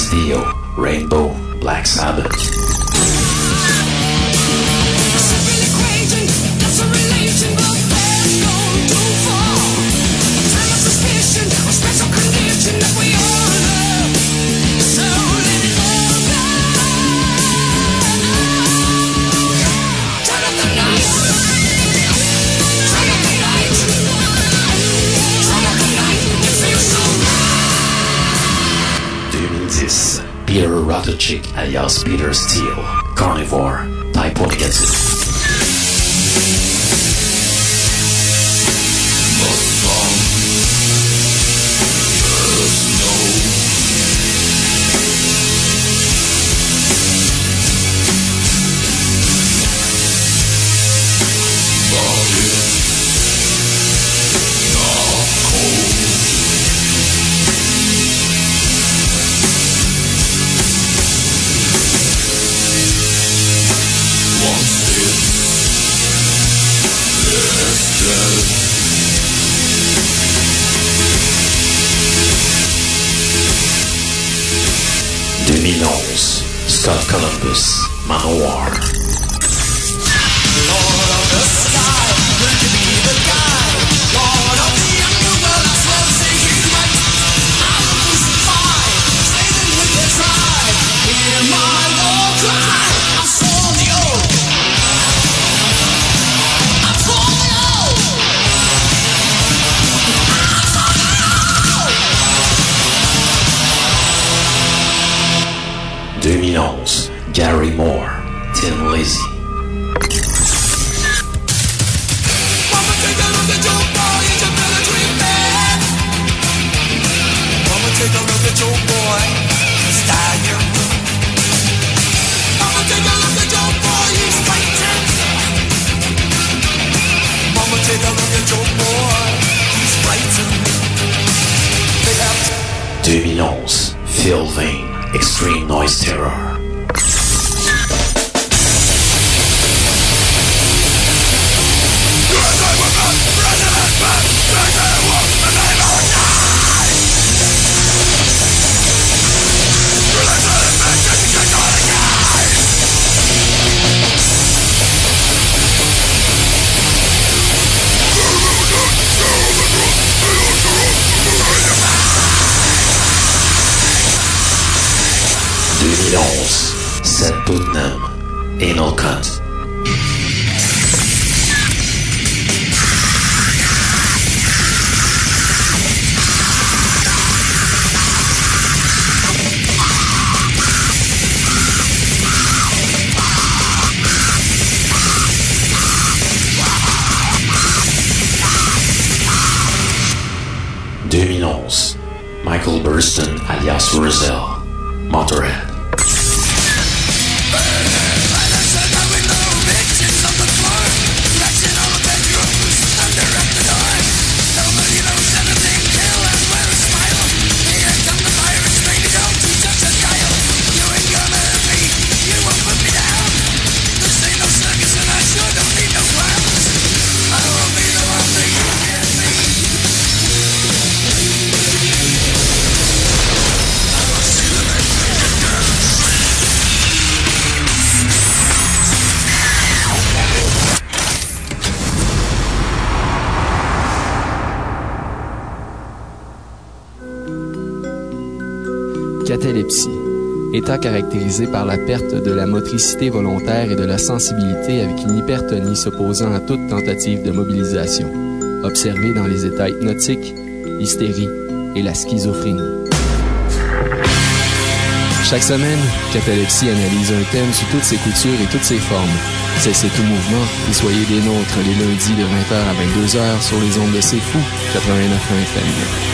Steel, Rainbow Rotachik alias Peter Steele, Carnivore, Type 1 négatif. État caractérisé par la perte de la motricité volontaire et de la sensibilité avec une hypertonie s'opposant à toute tentative de mobilisation, observée dans les états hypnotiques, l'hystérie et la schizophrénie. Chaque semaine, Catalepsie analyse un thème sous toutes ses coutures et toutes ses formes. Cessez tout mouvement et soyez des nôtres les lundis de 20h à 22h sur les ondes de C'est Fou 89 FM.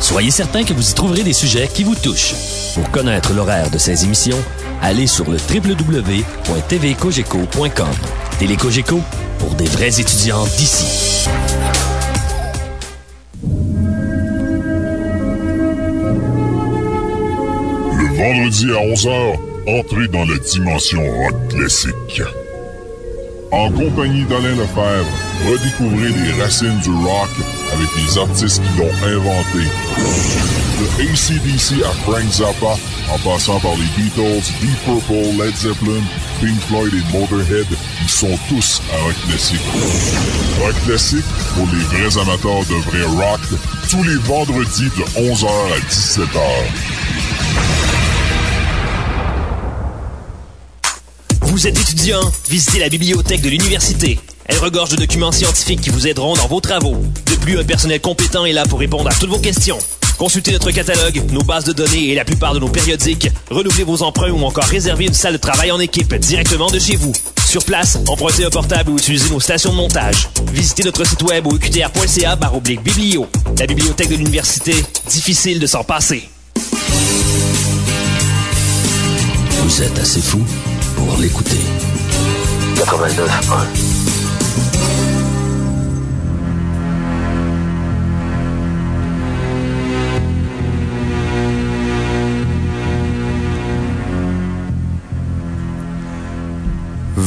Soyez certain que vous y trouverez des sujets qui vous touchent. Pour connaître l'horaire de ces émissions, allez sur le www.tvcogeco.com. Télécogeco, pour des vrais étudiants d'ici. Le vendredi à 11h, entrez dans la dimension rock classique. En compagnie d'Alain Lefebvre, redécouvrez les racines du rock avec les artistes qui l'ont inventé. De ACDC à Frank Zappa, en passant par les Beatles, Deep Purple, Led Zeppelin, Pink Floyd et Motorhead, ils sont tous à rock classique. Rock classique pour les vrais amateurs de vrai rock, tous les vendredis de 11h à 17h. Vous êtes étudiant? Visitez la bibliothèque de l'université. Elle regorge de documents scientifiques qui vous aideront dans vos travaux. De plus, un personnel compétent est là pour répondre à toutes vos questions. Consultez notre catalogue, nos bases de données et la plupart de nos périodiques. Renouvelez vos emprunts ou encore réservez une salle de travail en équipe directement de chez vous. Sur place, empruntez un portable ou utilisez nos stations de montage. Visitez notre site web au uqtr.ca oblique biblio. La bibliothèque de l'université, difficile de s'en passer. Vous êtes assez fou pour l'écouter. 89.1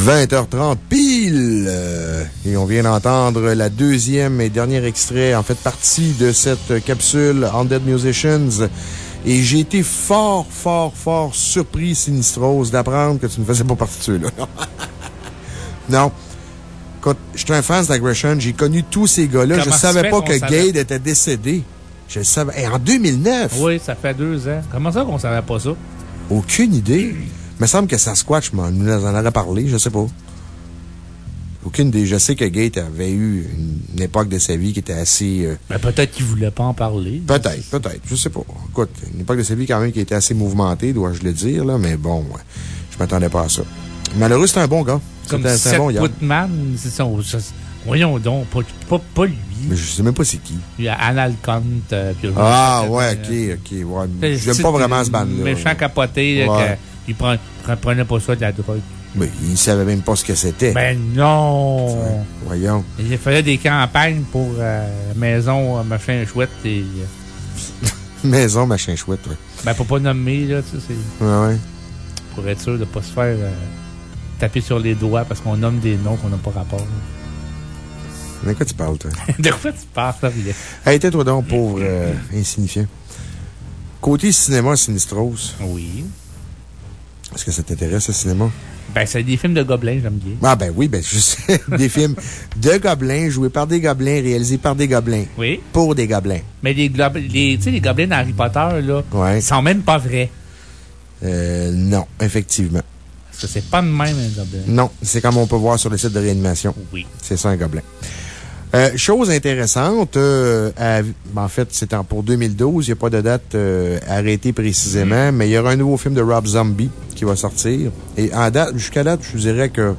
20h30 pile. Euh, Et on vient d'entendre la deuxième et dernier extrait, en fait, partie de cette capsule Undead Musicians. Et j'ai été fort, fort, fort surpris, Sinistrose, d'apprendre que tu ne faisais pas partie de ceux-là. [LAUGHS] non. Quand j'étais un fan d'Aggression, j'ai connu tous ces gars-là. Je savais pas que savait- Gade était décédé. Je le savais. Et en 2009! Oui, ça fait deux ans. Comment ça qu'on savait pas ça? Aucune idée. Il me semble que Sasquatch m'en- nous en aurait parlé, je sais pas. Aucune idée. Je sais que Gate avait eu une, époque de sa vie qui était assez. euh, Ben, peut-être qu'il voulait pas en parler. Peut-être, peut-être. Je sais pas. Écoute, une époque de sa vie quand même qui était assez mouvementée, dois-je le dire, là, mais bon, je m'attendais pas à ça. Malheureux, c'est un bon gars. Comme Seth bon. Whitman, c'est ça. ça- Voyons donc, pas, pas, pas lui. Mais je sais même pas c'est qui. Il y a Anal Cunt. euh, Ah, euh, ouais, ok, ok, ouais. J'aime pas vraiment ce band-là. Méchant capoté, Ouais. il prend- prenait pas ça de la drogue. Mais il savait même pas ce que c'était. Ben non! Voyons. Il faisait des campagnes pour euh, Maison euh, Machin Chouette et. [LAUGHS] Maison, machin chouette, ouais. Ben, pour pas nommer, là, tu sais. Ouais, ouais. Pour être sûr de pas se faire taper sur les doigts parce qu'on nomme des noms qu'on n'a pas rapport. De quoi tu parles, toi? [LAUGHS] de quoi tu parles, ça, Riel? Hey, tais-toi donc, pauvre euh, insignifiant. Côté cinéma, Sinistros. Oui. Est-ce que ça t'intéresse, le cinéma? Ben, c'est des films de gobelins, j'aime bien. Ah, ben oui, ben, je sais. [LAUGHS] des films de gobelins, joués par des gobelins, réalisés par des gobelins. Oui. Pour des gobelins. Mais les, les, tu sais, les gobelins d'Harry Potter, là, Ouais. ils sont même pas vrais. Euh, non, effectivement. Parce que c'est pas de même, un gobelin. Non, c'est comme on peut voir sur le site de réanimation. Oui. C'est ça, un gobelin. Euh, chose intéressante, euh, à- en fait, c'est en- pour 2012. Il n'y a pas de date euh, arrêtée précisément, mais il y aura un nouveau film de Rob Zombie qui va sortir. Et en date, jusqu'à date, je vous dirais que,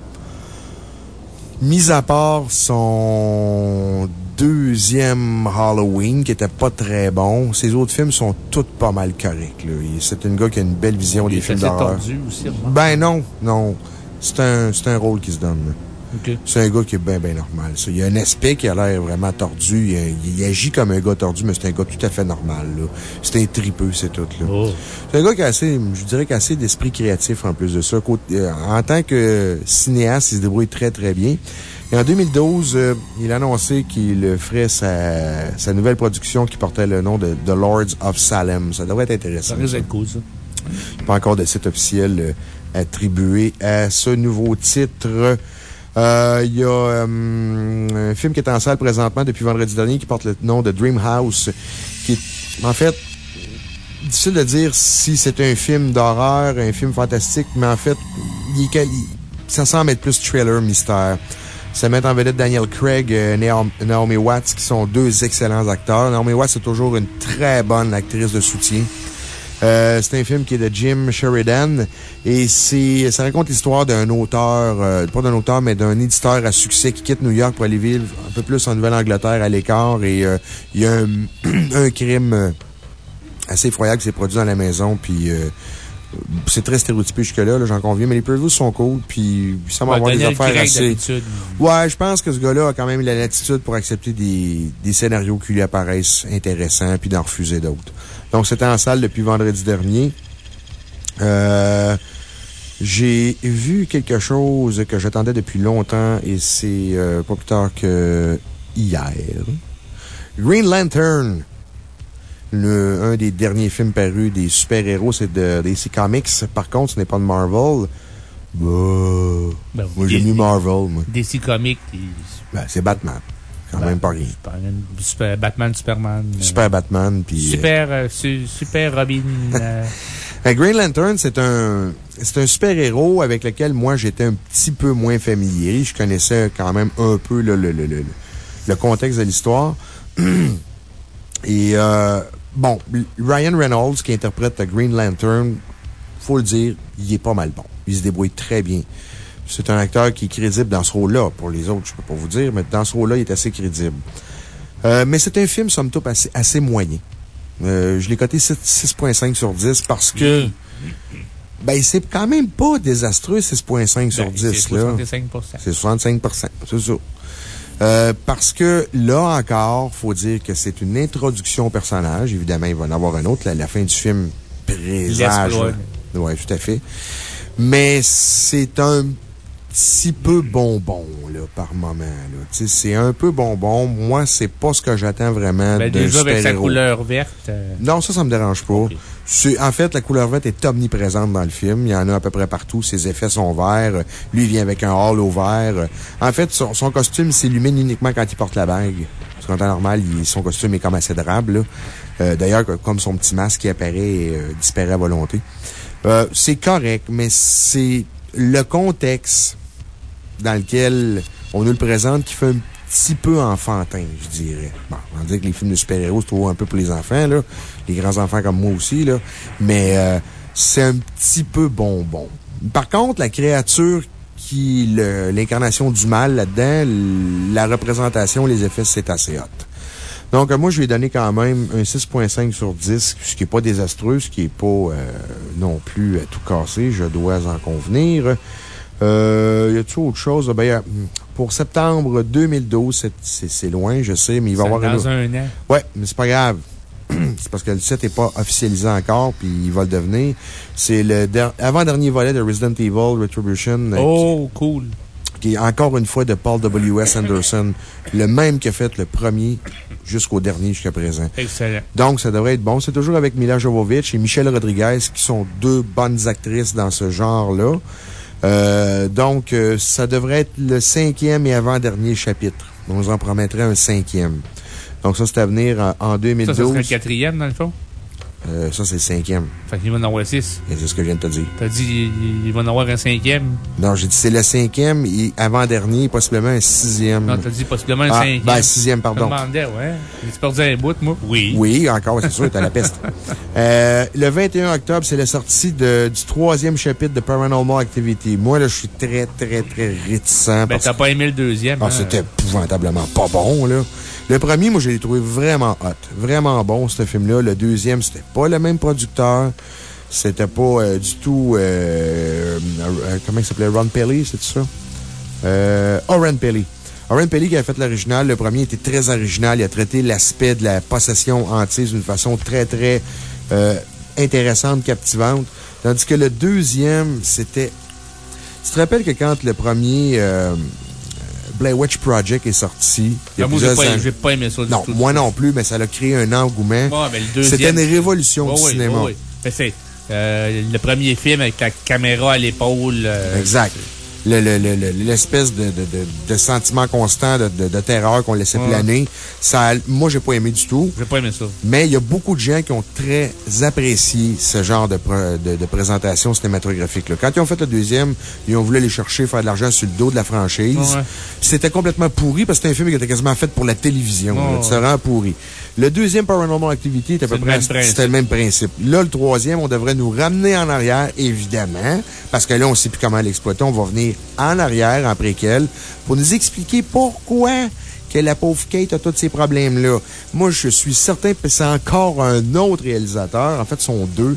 mis à part son deuxième Halloween, qui était pas très bon, ses autres films sont tous pas mal corrects. C'est un gars qui a une belle vision Il des films d'horreur. tordu aussi. Ben non, non. C'est un, c'est un rôle qui se donne. là. C'est un gars qui est bien, bien normal. ça. Il a un aspect qui a l'air vraiment tordu. Il, il agit comme un gars tordu, mais c'est un gars tout à fait normal. C'est un tripeux, c'est tout. Oh. C'est un gars qui a assez, je dirais, qui a assez d'esprit créatif en plus de ça. Euh, en tant que cinéaste, il se débrouille très, très bien. Et en 2012, euh, il a annoncé qu'il ferait sa, sa nouvelle production qui portait le nom de The Lords of Salem. Ça devrait être intéressant. Ça risque d'être cool, ça. Pas encore de site officiel euh, attribué à ce nouveau titre. Euh, Il y a euh, un film qui est en salle présentement depuis vendredi dernier qui porte le nom de Dream House, qui est, en fait, difficile de dire si c'est un film d'horreur, un film fantastique, mais en fait, il, quali- ça semble être plus trailer mystère. Ça met en vedette Daniel Craig et Naomi Watts, qui sont deux excellents acteurs. Naomi Watts est toujours une très bonne actrice de soutien. Euh, c'est un film qui est de Jim Sheridan et ça raconte l'histoire d'un auteur, euh, pas d'un auteur, mais d'un éditeur à succès qui quitte New York pour aller vivre un peu plus en Nouvelle-Angleterre à l'écart et euh, il y a un, [CLEARS THROAT] un crime euh, assez effroyable qui s'est produit dans la maison puis euh, c'est très stéréotypé jusque-là, là, j'en conviens, mais les previews sont cool, puis ça va Ouais, avoir des affaires Craig, assez. Ouais, je pense que ce gars-là a quand même la latitude pour accepter des, des scénarios qui lui apparaissent intéressants, puis d'en refuser d'autres. Donc, c'était en salle depuis vendredi dernier. Euh, J'ai vu quelque chose que j'attendais depuis longtemps et c'est euh, pas plus tard que hier. Green Lantern. Le, un des derniers films parus des super-héros, c'est de DC Comics. Par contre, ce n'est pas de Marvel. Bah, Ben, moi, j'ai mis Marvel, moi. DC Comics, et- Ben, c'est Batman. Quand même pas rien. Super- Batman, Superman. euh, Super Batman, puis. euh, Super, euh, su- super Robin. [LAUGHS] euh, Ben, Green Lantern, c'est un, c'est un super-héros avec lequel moi j'étais un petit peu moins familier. Je connaissais quand même un peu le, le, le, le, le contexte de l'histoire. [CLEARS THROAT] Et, euh, bon, Ryan Reynolds, qui interprète Green Lantern, faut le dire, il est pas mal bon. Il se débrouille très bien. C'est un acteur qui est crédible dans ce rôle-là. Pour les autres, je peux pas vous dire, mais dans ce rôle-là, il est assez crédible. Euh, mais c'est un film, somme toute, assez, assez moyen. Euh, je l'ai coté 7 6.5 sur 10 parce que. Ben, c'est quand même pas désastreux, 6.5 sur ben, 10, c'est là. 65 C'est 65% c'est ça. Euh, parce que là encore, faut dire que c'est une introduction au personnage. Évidemment, il va en avoir un autre. La, la fin du film présage. Oui, tout à fait. Mais c'est un petit peu bonbon, là, par moment, c'est un peu bonbon. Moi, c'est pas ce que j'attends vraiment Ben, d'un déjà, avec sa super-héros. couleur verte. euh, Non, ça, ça me dérange pas. En fait, la couleur verte est omniprésente dans le film. Il y en a à peu près partout. Ses effets sont verts. Lui, il vient avec un halo vert. En fait, son, costume s'illumine uniquement quand il porte la bague. Parce qu'en temps normal, son costume est comme assez drabe, là. Euh, D'ailleurs, comme son petit masque qui apparaît et euh, disparaît à volonté. Euh, c'est correct, mais c'est le contexte dans lequel on nous le présente qui fait un petit peu enfantin, je dirais. Bon, on dire que les films de super-héros, c'est toujours un peu pour les enfants, là. Les grands-enfants comme moi aussi, là. Mais euh, c'est un petit peu bonbon. Par contre, la créature qui, l'incarnation du mal là-dedans, la représentation, les effets, c'est assez hot. Donc, euh, moi, je lui ai donné quand même un 6.5 sur 10, ce qui n'est pas désastreux, ce qui n'est pas euh, non plus à tout casser, je dois en convenir. Euh, y a-t-il autre chose? Ben, y a- pour septembre 2012, c'est- loin, je sais, mais il va y avoir dans un. un an. Ouais, mais c'est pas grave. [CLEARS THROAT] c'est parce que le set n'est pas officialisé encore, puis il va le devenir. C'est le der- avant-dernier volet de Resident Evil Retribution. euh, Oh, cool. qui est encore une fois de Paul W.S. Anderson, le même qui a fait le premier jusqu'au dernier jusqu'à présent. Excellent. Donc, ça devrait être bon. C'est toujours avec Mila Jovovich et Michelle Rodriguez, qui sont deux bonnes actrices dans ce genre-là. Euh, donc, euh, ça devrait être le cinquième et avant-dernier chapitre. On nous en promettrait un cinquième. Donc, ça, c'est à venir en, en Ça, 2012. ça serait le quatrième, dans le fond? Euh, ça, c'est le cinquième. Fait qu'il va en avoir six. C'est ce que je viens de te dire. T'as dit, il- il va en avoir un cinquième. Non, j'ai dit c'est le cinquième et avant-dernier, possiblement un sixième. Non, t'as dit possiblement un Ah, cinquième. Ben, sixième, pardon. Je me demandais, ouais. J'ai perdu un bout, moi? Oui. Oui, encore, c'est sûr, t'as la peste. [LAUGHS] Euh, le 21 octobre, c'est la sortie de- du troisième chapitre de Paranormal Activity. Moi, là, je suis très, très, très réticent. Ben, t'as pas aimé le deuxième. Ah, hein? c'était épouvantablement pas bon, là. Le premier, moi, je l'ai trouvé vraiment hot. Vraiment bon, ce film-là. Le deuxième, c'était pas le même producteur. C'était pas euh, du tout. euh, euh, comment il s'appelait? Ron Pelly, c'est ça? Euh, Oren Pelly. Oren Pelly qui a fait l'original. Le premier était très original. Il a traité l'aspect de la possession hantise d'une façon très, très intéressante, captivante. Tandis que le deuxième, c'était. Tu te rappelles que quand le premier. Blair Witch Project est sorti. il y a Ben, moi, j'ai pas, j'ai pas aimé ça du Non, tout. moi non plus, mais ça a créé un engouement. Deuxième. C'était une révolution Ouais, du ouais, cinéma. ouais. Ben, c'est euh, le premier film avec la caméra à l'épaule. euh, Exact. Le- le- le- le- l'espèce de, de, de, de sentiment constant de, de, de terreur qu'on laissait Ouais. planer. Ça, moi, j'ai pas aimé du tout. J'ai pas aimé ça. Mais il y a beaucoup de gens qui ont très apprécié ce genre de, de, de présentation cinématographique-là. Quand ils ont fait le deuxième, ils ont voulu aller chercher, faire de l'argent sur le dos de la franchise. Ouais. C'était complètement pourri parce que c'était un film qui était quasiment fait pour la télévision. Là. C'était vraiment pourri. Le deuxième Paranormal Activity était à peu près, c'était le même principe. Là, le troisième, on devrait nous ramener en arrière, évidemment, parce que là, on sait plus comment l'exploiter. On va en arrière, en préquel, pour nous expliquer pourquoi que la pauvre Kate a tous ces problèmes-là. Moi, je suis certain que c'est encore un autre réalisateur. En fait, ce sont deux.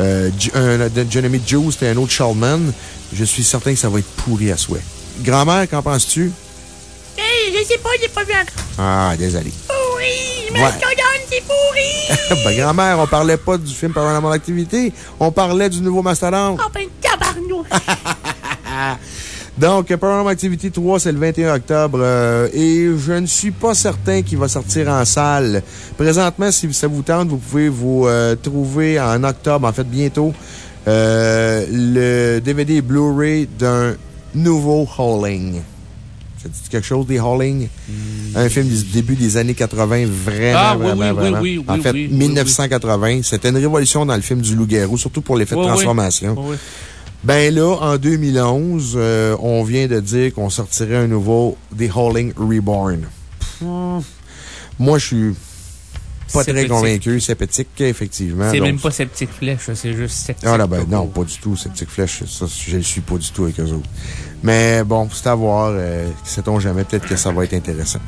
Euh, un de Jeremy et un autre Shulman. Je suis certain que ça va être pourri à souhait. Grand-mère, qu'en penses-tu? Hey, je sais pas, j'ai pas vu encore. Ah, désolé. Pourri! Ouais. Mastodon, c'est pourri! [LAUGHS] ben, grand-mère, on parlait pas du film Paranormal Activity. On parlait du nouveau Mastodon. Oh ben, tabarnouche! [LAUGHS] Donc, Paranormal Activity 3, c'est le 21 octobre. euh, et je ne suis pas certain qu'il va sortir en salle. Présentement, si ça vous tente, vous pouvez vous euh, trouver en octobre, en fait, bientôt, euh, le DVD Blu-ray d'un nouveau Howling. Ça dit quelque chose, des Howling? Un film du début des années 80, vraiment, Ah, oui, vraiment, oui, vraiment. oui, En fait, oui, oui, 1980. C'était une révolution dans le film du loup-garou, surtout pour l'effet de oui. transformation. Ben là, en 2011, euh, on vient de dire qu'on sortirait un nouveau The Howling Reborn. Moi, je suis pas très Sceptique. convaincu. Sceptique, effectivement. C'est même pas Septique Flèche, c'est juste Septique. Ah, là, ben, non, pas du tout. Sceptique Flèche, ça, je le suis pas du tout avec eux autres. Mais bon, c'est à voir. Euh, Sait-on jamais, peut-être que ça va être intéressant.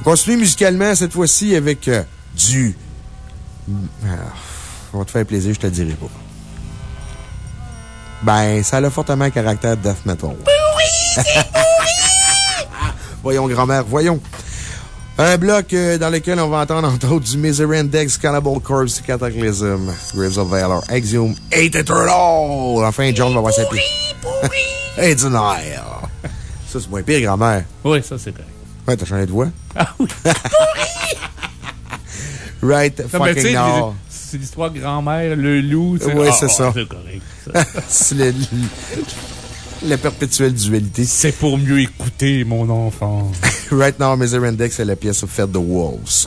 On continue musicalement, cette fois-ci, avec euh, du. Ah, on va te faire plaisir, je te le dirai pas. Ben, ça a fortement un caractère death metal. [LAUGHS] voyons, grand-mère, voyons. Un bloc euh, dans lequel on va entendre entre autres du Misery Index, Cannibal Corpse, Cataclysm, Graves of Valor, Axiom, Eight Eternal. Enfin, John va voir sa pied. Hey, Denial. Ça, c'est moins pire, grand-mère. Oui, ça, c'est correct. Ouais, t'as changé de voix? Ah oui. [LAUGHS] Right, Non, fucking sais, no. C'est l'histoire grand-mère, le loup. Ouais, Ah, c'est ah, ça. C'est correct. [LAUGHS] c'est le- le- la perpétuelle dualité. C'est pour mieux écouter, mon enfant. [LAUGHS] right Now, Misery Index, c'est la pièce Fed the Wolves.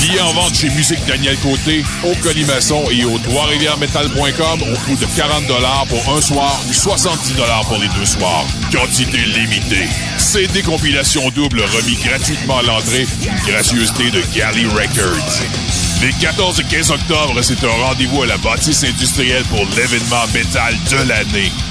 Billets en vente chez Musique Daniel Côté, au Colimaçon et au trois-rivières-metal.com au coût de 40 pour un soir ou 70 pour les deux soirs. Quantité limitée. CD compilation double remis gratuitement à l'entrée, gracieuseté de Galley Records. Les 14 et 15 octobre, c'est un rendez-vous à la bâtisse industrielle pour l'événement métal de l'année.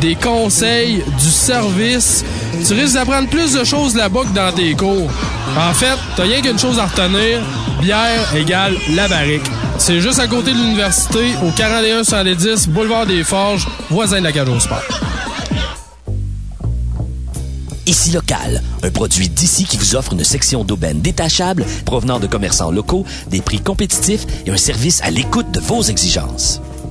des conseils, du service. Tu risques d'apprendre plus de choses là-bas que dans tes cours. En fait, t'as rien qu'une chose à retenir. Bière égale la barrique. C'est juste à côté de l'université, au 41 110 Boulevard des Forges, voisin de la cage au sport. Ici Local, un produit d'ici qui vous offre une section d'aubaine détachable provenant de commerçants locaux, des prix compétitifs et un service à l'écoute de vos exigences.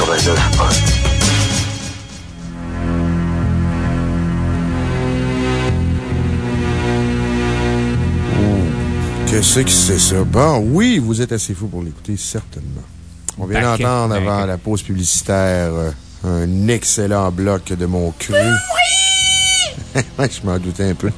89 Qu'est-ce que c'est ça? Bon, oui, vous êtes assez fou pour l'écouter, certainement. On vient d'entendre avant la pause publicitaire euh, un excellent bloc de mon cru. [LAUGHS] Je m'en doutais un peu.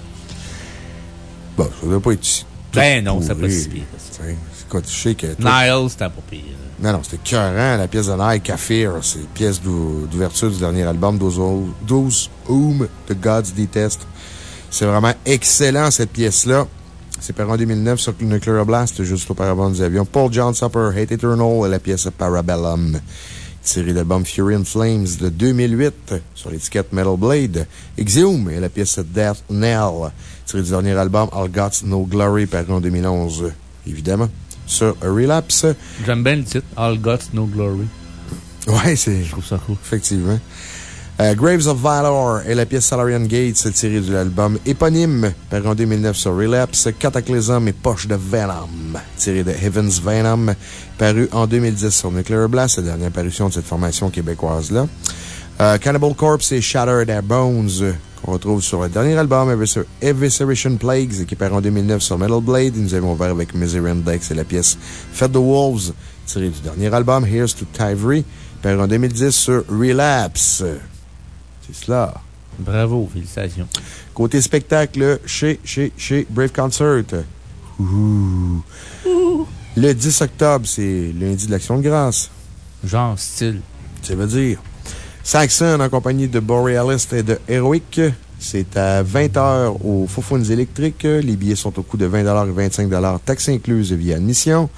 Bon, ça doit pas être si- Ben non, c'est pourri. pas si pire. C'est quoi, tu sais que. Niles, c'était pas pire. Non, non, c'était cœurant, la pièce de Nike, Kafir. C'est une pièce d'ou- d'ouverture du dernier album, 12 O- 12 Whom the Gods Detest. C'est vraiment excellent, cette pièce-là. C'est paru en 2009 sur Nuclear Blast, juste auparavant nous avions Paul John Supper, Hate Eternal et la pièce Parabellum. Série d'albums Fury and Flames de 2008 sur l'étiquette Metal Blade. Exhume et la pièce Death Knell, tirée du dernier album All Gods No Glory, paru en 2011. Évidemment. Sur Relapse. J'aime bien le titre, All Gods, No Glory. Ouais, c'est. Je trouve ça cool. Effectivement. Euh, Graves of Valor et la pièce Salarian Gates, tirée de l'album éponyme, paru en 2009 sur Relapse. Cataclysm et Poche de Venom, tirée de Heaven's Venom, paru en 2010 sur Nuclear Blast, la dernière parution de cette formation québécoise-là. Euh, Cannibal Corpse et Shatter Their Bones, euh, qu'on retrouve sur le dernier album Eviscer- Evisceration Plagues, qui paru en 2009 sur Metal Blade. Nous avons ouvert avec Misery Index et la pièce Fed the Wolves, tirée du dernier album Here's to Tivory, paru en 2010 sur Relapse. C'est cela. Bravo, félicitations. Côté spectacle, chez, chez, chez Brave Concert. Ouh. Le 10 octobre, c'est lundi de l'Action de grâce. Genre style. Ça veut dire. Saxon en compagnie de Borealist et de Heroic. C'est à 20h aux Faufounes électriques. Les billets sont au coût de 20 et 25 taxes incluses via admission.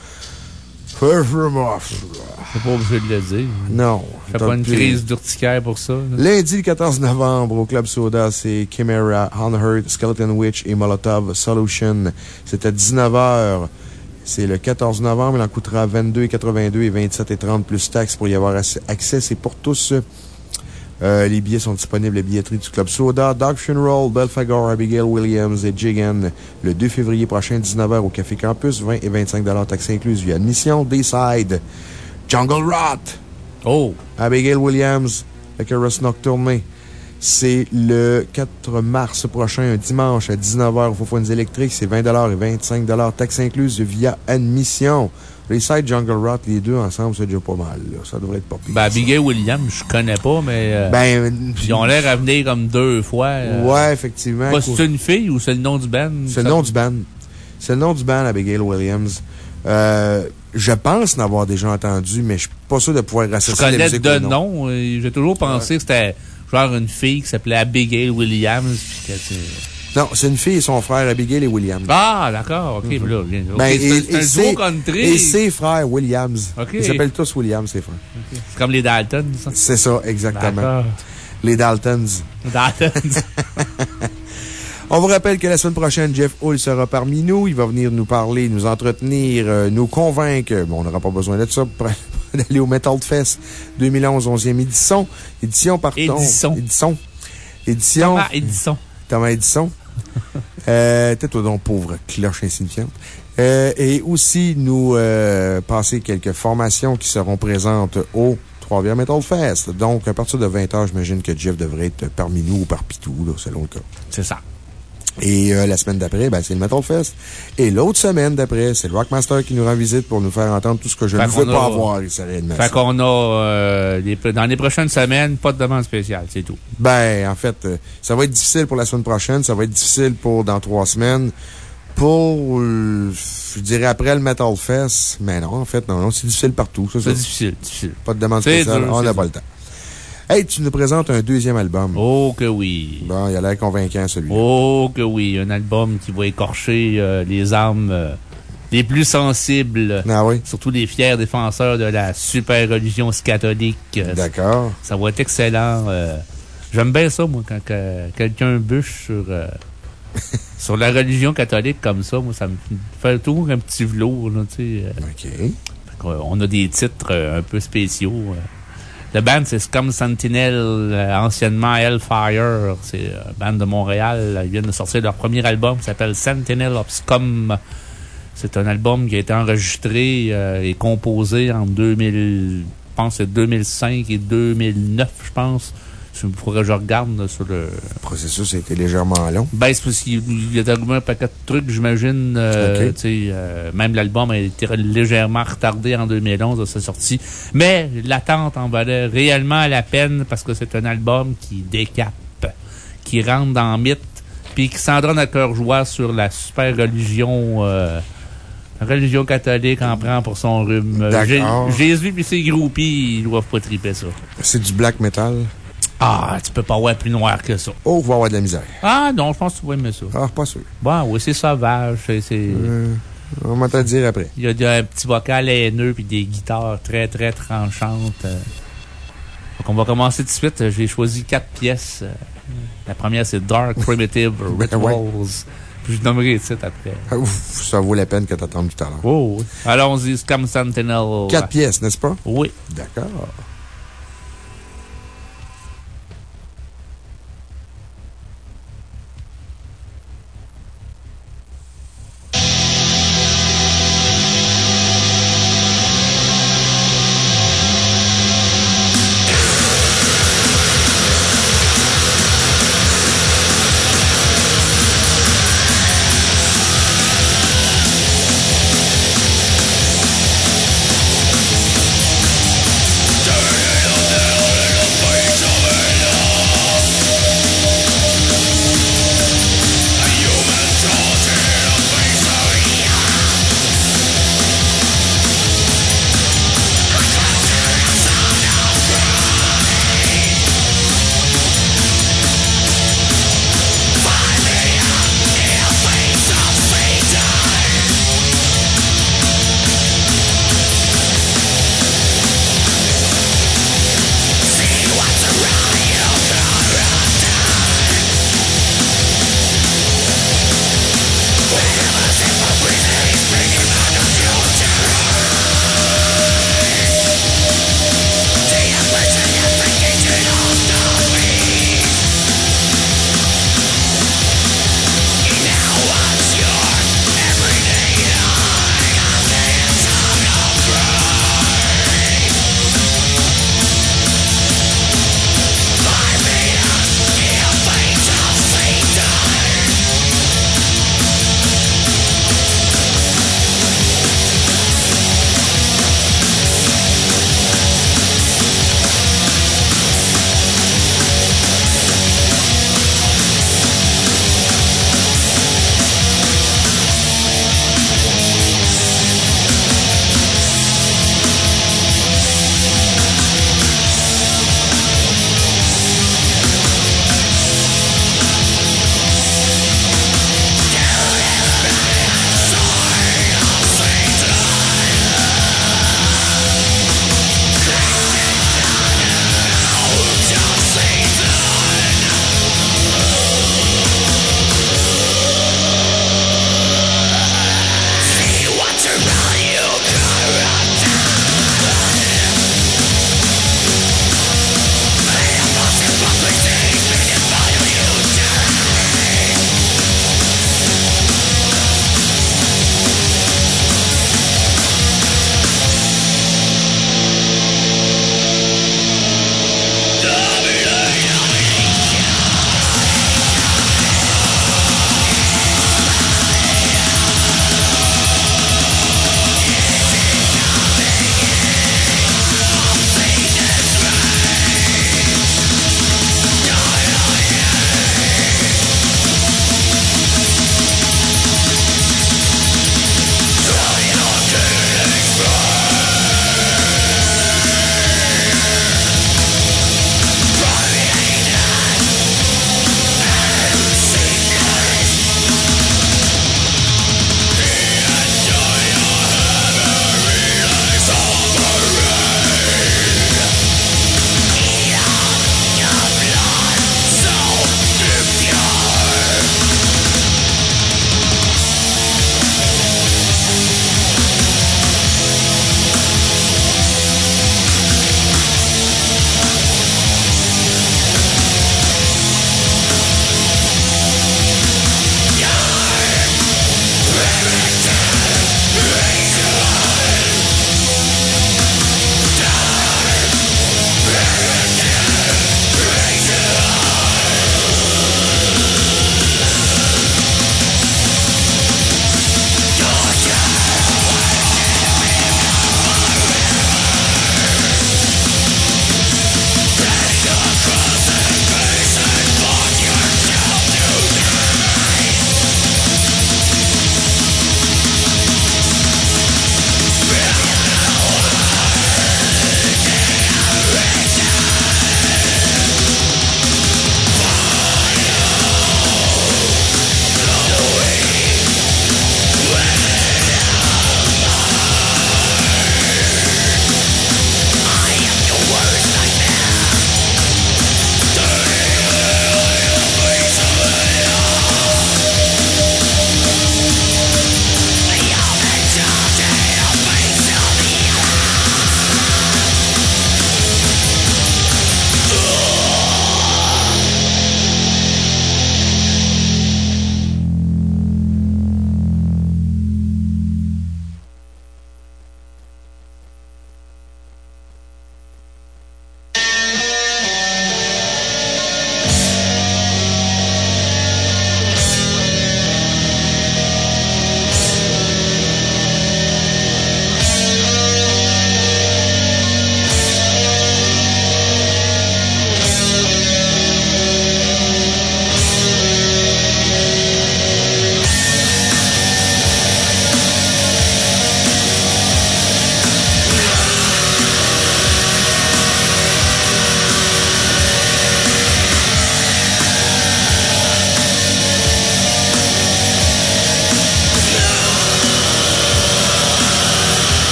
C'est pas obligé de le dire. Non. Fais pas une crise d'urticaire pour ça. là. Lundi, le 14 novembre, au Club Soda, c'est Chimera, Unheard, Skeleton Witch et Molotov Solution. C'est à 19h. C'est le 14 novembre. Il en coûtera 22,82 et 27,30 plus taxes pour y avoir ac- accès. C'est pour tous. Euh, les billets sont disponibles à la billetterie du Club Soda, Dog Funeral, Belfagor, Abigail Williams et Jigan le 2 février prochain, 19h au Café Campus, 20 et 25 taxes incluses via admission. Dayside, Jungle Rot. Oh! Abigail Williams, avec Russ Nocturne. C'est le 4 mars prochain, un dimanche à 19h au Faufouines électriques. C'est 20 et 25 taxes incluses via admission. Dayside, Jungle Rot, les deux ensemble, c'est déjà pas mal. là. Ça devrait être pas pire. Ben, Abigail Williams, je connais pas, mais. euh, Ben, Ils ont l'air à venir comme deux fois. euh, Ouais, effectivement. si c'est une fille ou c'est le nom du band? C'est le nom du band. C'est le nom du band, Abigail Williams. Euh, je pense n'avoir déjà entendu, mais je suis pas sûr de pouvoir Je associer la connais musique de au nom. nom. J'ai toujours pensé que c'était genre une fille qui s'appelait Abigail Williams. puis que Non, c'est une fille et son frère, Abigail et Williams. Ah, d'accord, ok. ok, Ben, c'est et- un- duo country. Et ses frères, Williams. Ok. Ils s'appellent tous Williams, ses frères. C'est comme les Daltons, ça? C'est ça, exactement. Les Daltons. Daltons. [LAUGHS] On vous rappelle que la semaine prochaine, Jeff Hull sera parmi nous. Il va venir nous parler, nous entretenir, euh, nous convaincre. Bon, on n'aura pas besoin de ça pour [LAUGHS] d'aller au Metal Fest 2011, 11e édition. Édition, pardon. Édition. Édition. Édition. Thomas Edison. Thomas Edison. Euh, Tais-toi donc, pauvre cloche insignifiante. Euh, et aussi, nous euh, passer quelques formations qui seront présentes au Trois-Rivières Metal Fest. Donc, à partir de 20h, j'imagine que Jeff devrait être parmi nous ou par Pitou, là, selon le cas. C'est ça. Et euh, la semaine d'après, ben, c'est le Metal Fest. Et l'autre semaine d'après, c'est le Rockmaster qui nous rend visite pour nous faire entendre tout ce que je Fait ne veux pas a- avoir, serait de Fait qu'on a, euh, les- dans les prochaines semaines, pas de demande spéciale, c'est tout. Ben, en fait, euh, ça va être difficile pour la semaine prochaine, ça va être difficile pour dans trois semaines. Pour, euh, je dirais après le Metal Fest, mais non, en fait, non, non, c'est difficile partout. C'est difficile, difficile. Pas de demande spéciale, dur, on n'a pas le temps. Hey, tu nous présentes un deuxième album. Oh que oui. Bon, il a l'air convaincant, celui-là. Oh que oui, un album qui va écorcher euh, les âmes euh, les plus sensibles. Ah oui? Surtout les fiers défenseurs de la super religion catholique. D'accord. Ça va être excellent. euh. J'aime bien ça, moi, quand que- quelqu'un bûche sur, euh, [LAUGHS] sur la religion catholique comme ça. Moi, ça me fait toujours un petit velours, là, tu sais. OK. On a des titres un peu spéciaux. Euh. Le band, c'est Scum Sentinel, euh, anciennement Hellfire. C'est un band de Montréal. Ils viennent de sortir leur premier album qui s'appelle Sentinel of Scum. C'est un album qui a été enregistré euh, et composé en 2000, je pense que c'est 2005 et 2009, je pense. Il faudrait que je regarde là, sur le. Le processus a été légèrement long. Ben, c'est parce qu'il il y a arrivé un paquet de trucs, j'imagine. euh, tu euh, même l'album a été légèrement retardé en 2011 de sa sortie. Mais l'attente en valait réellement la peine parce que c'est un album qui décape, qui rentre dans le mythe, puis qui s'en donne à cœur joie sur la super religion. euh, la religion catholique en prend pour son rhume. Euh, Jésus et ses groupies, ils doivent pas triper ça. C'est du black metal. Ah, tu peux pas voir plus noir que ça. Oh, va avoir de la misère. Ah non, je pense que tu vas aimer ça. Ah, pas sûr. Bon, oui, c'est sauvage. c'est- Euh, on va te le dire après. Il y, a, un petit vocal haineux puis des guitares très, très tranchantes. Donc, on va commencer tout de suite. J'ai choisi quatre pièces. La première, c'est Dark Primitive [LAUGHS] Rituals. Puis je nommerai les titres après. Ah, ouf, ça vaut la peine que t'attendes tout à l'heure. Oh, oui. Allons-y, Scam Sentinel. Quatre pièces, n'est-ce pas? Oui. D'accord.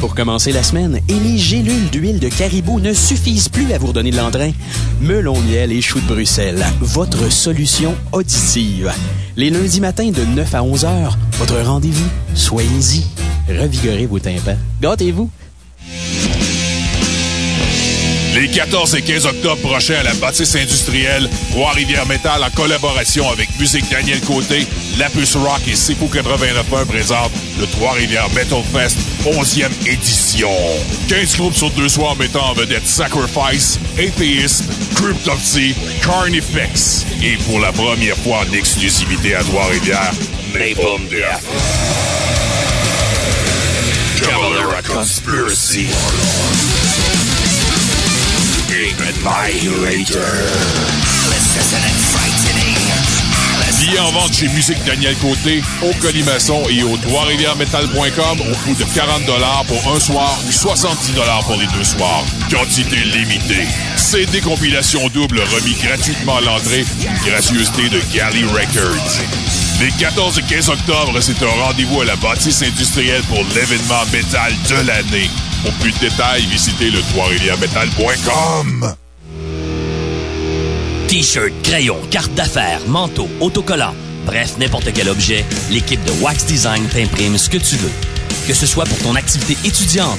Pour commencer la semaine et les gélules d'huile de caribou ne suffisent plus à vous redonner de l'entrain? Melon miel et chou de Bruxelles, votre solution auditive. Les lundis matins de 9 à 11 heures, votre rendez-vous. Soyez-y. Revigorez vos tympans. Gâtez-vous. Les 14 et 15 octobre prochains à la bâtisse industrielle, Trois-Rivières Métal en collaboration avec Musique Daniel Côté, Lapus Rock et Sipo 89.1 présentent le Trois-Rivières Metal Fest 11e édition. 15 groupes sur deux soirs mettant en vedette Sacrifice, Atheist, Cryptopsy, Carnifex et pour la première fois en exclusivité à Trois-Rivières, Napalm Death. Cavalera Conspiracy. Billets en vente chez Musique Daniel Côté, au Colimaçon et au Trois-Rivières-Metal.com au coût de 40 pour un soir ou 70 pour les deux soirs. Quantité limitée. CD compilation double remis gratuitement à l'entrée, une gracieuseté de Galley Records. Les 14 et 15 octobre, c'est un rendez-vous à la bâtisse industrielle pour l'événement métal de l'année. Pour plus de détails, visitez le Trois-Rivières-Metal.com. T-shirt, crayon, carte d'affaires, manteau, autocollant, bref, n'importe quel objet, l'équipe de Wax Design t'imprime ce que tu veux. Que ce soit pour ton activité étudiante,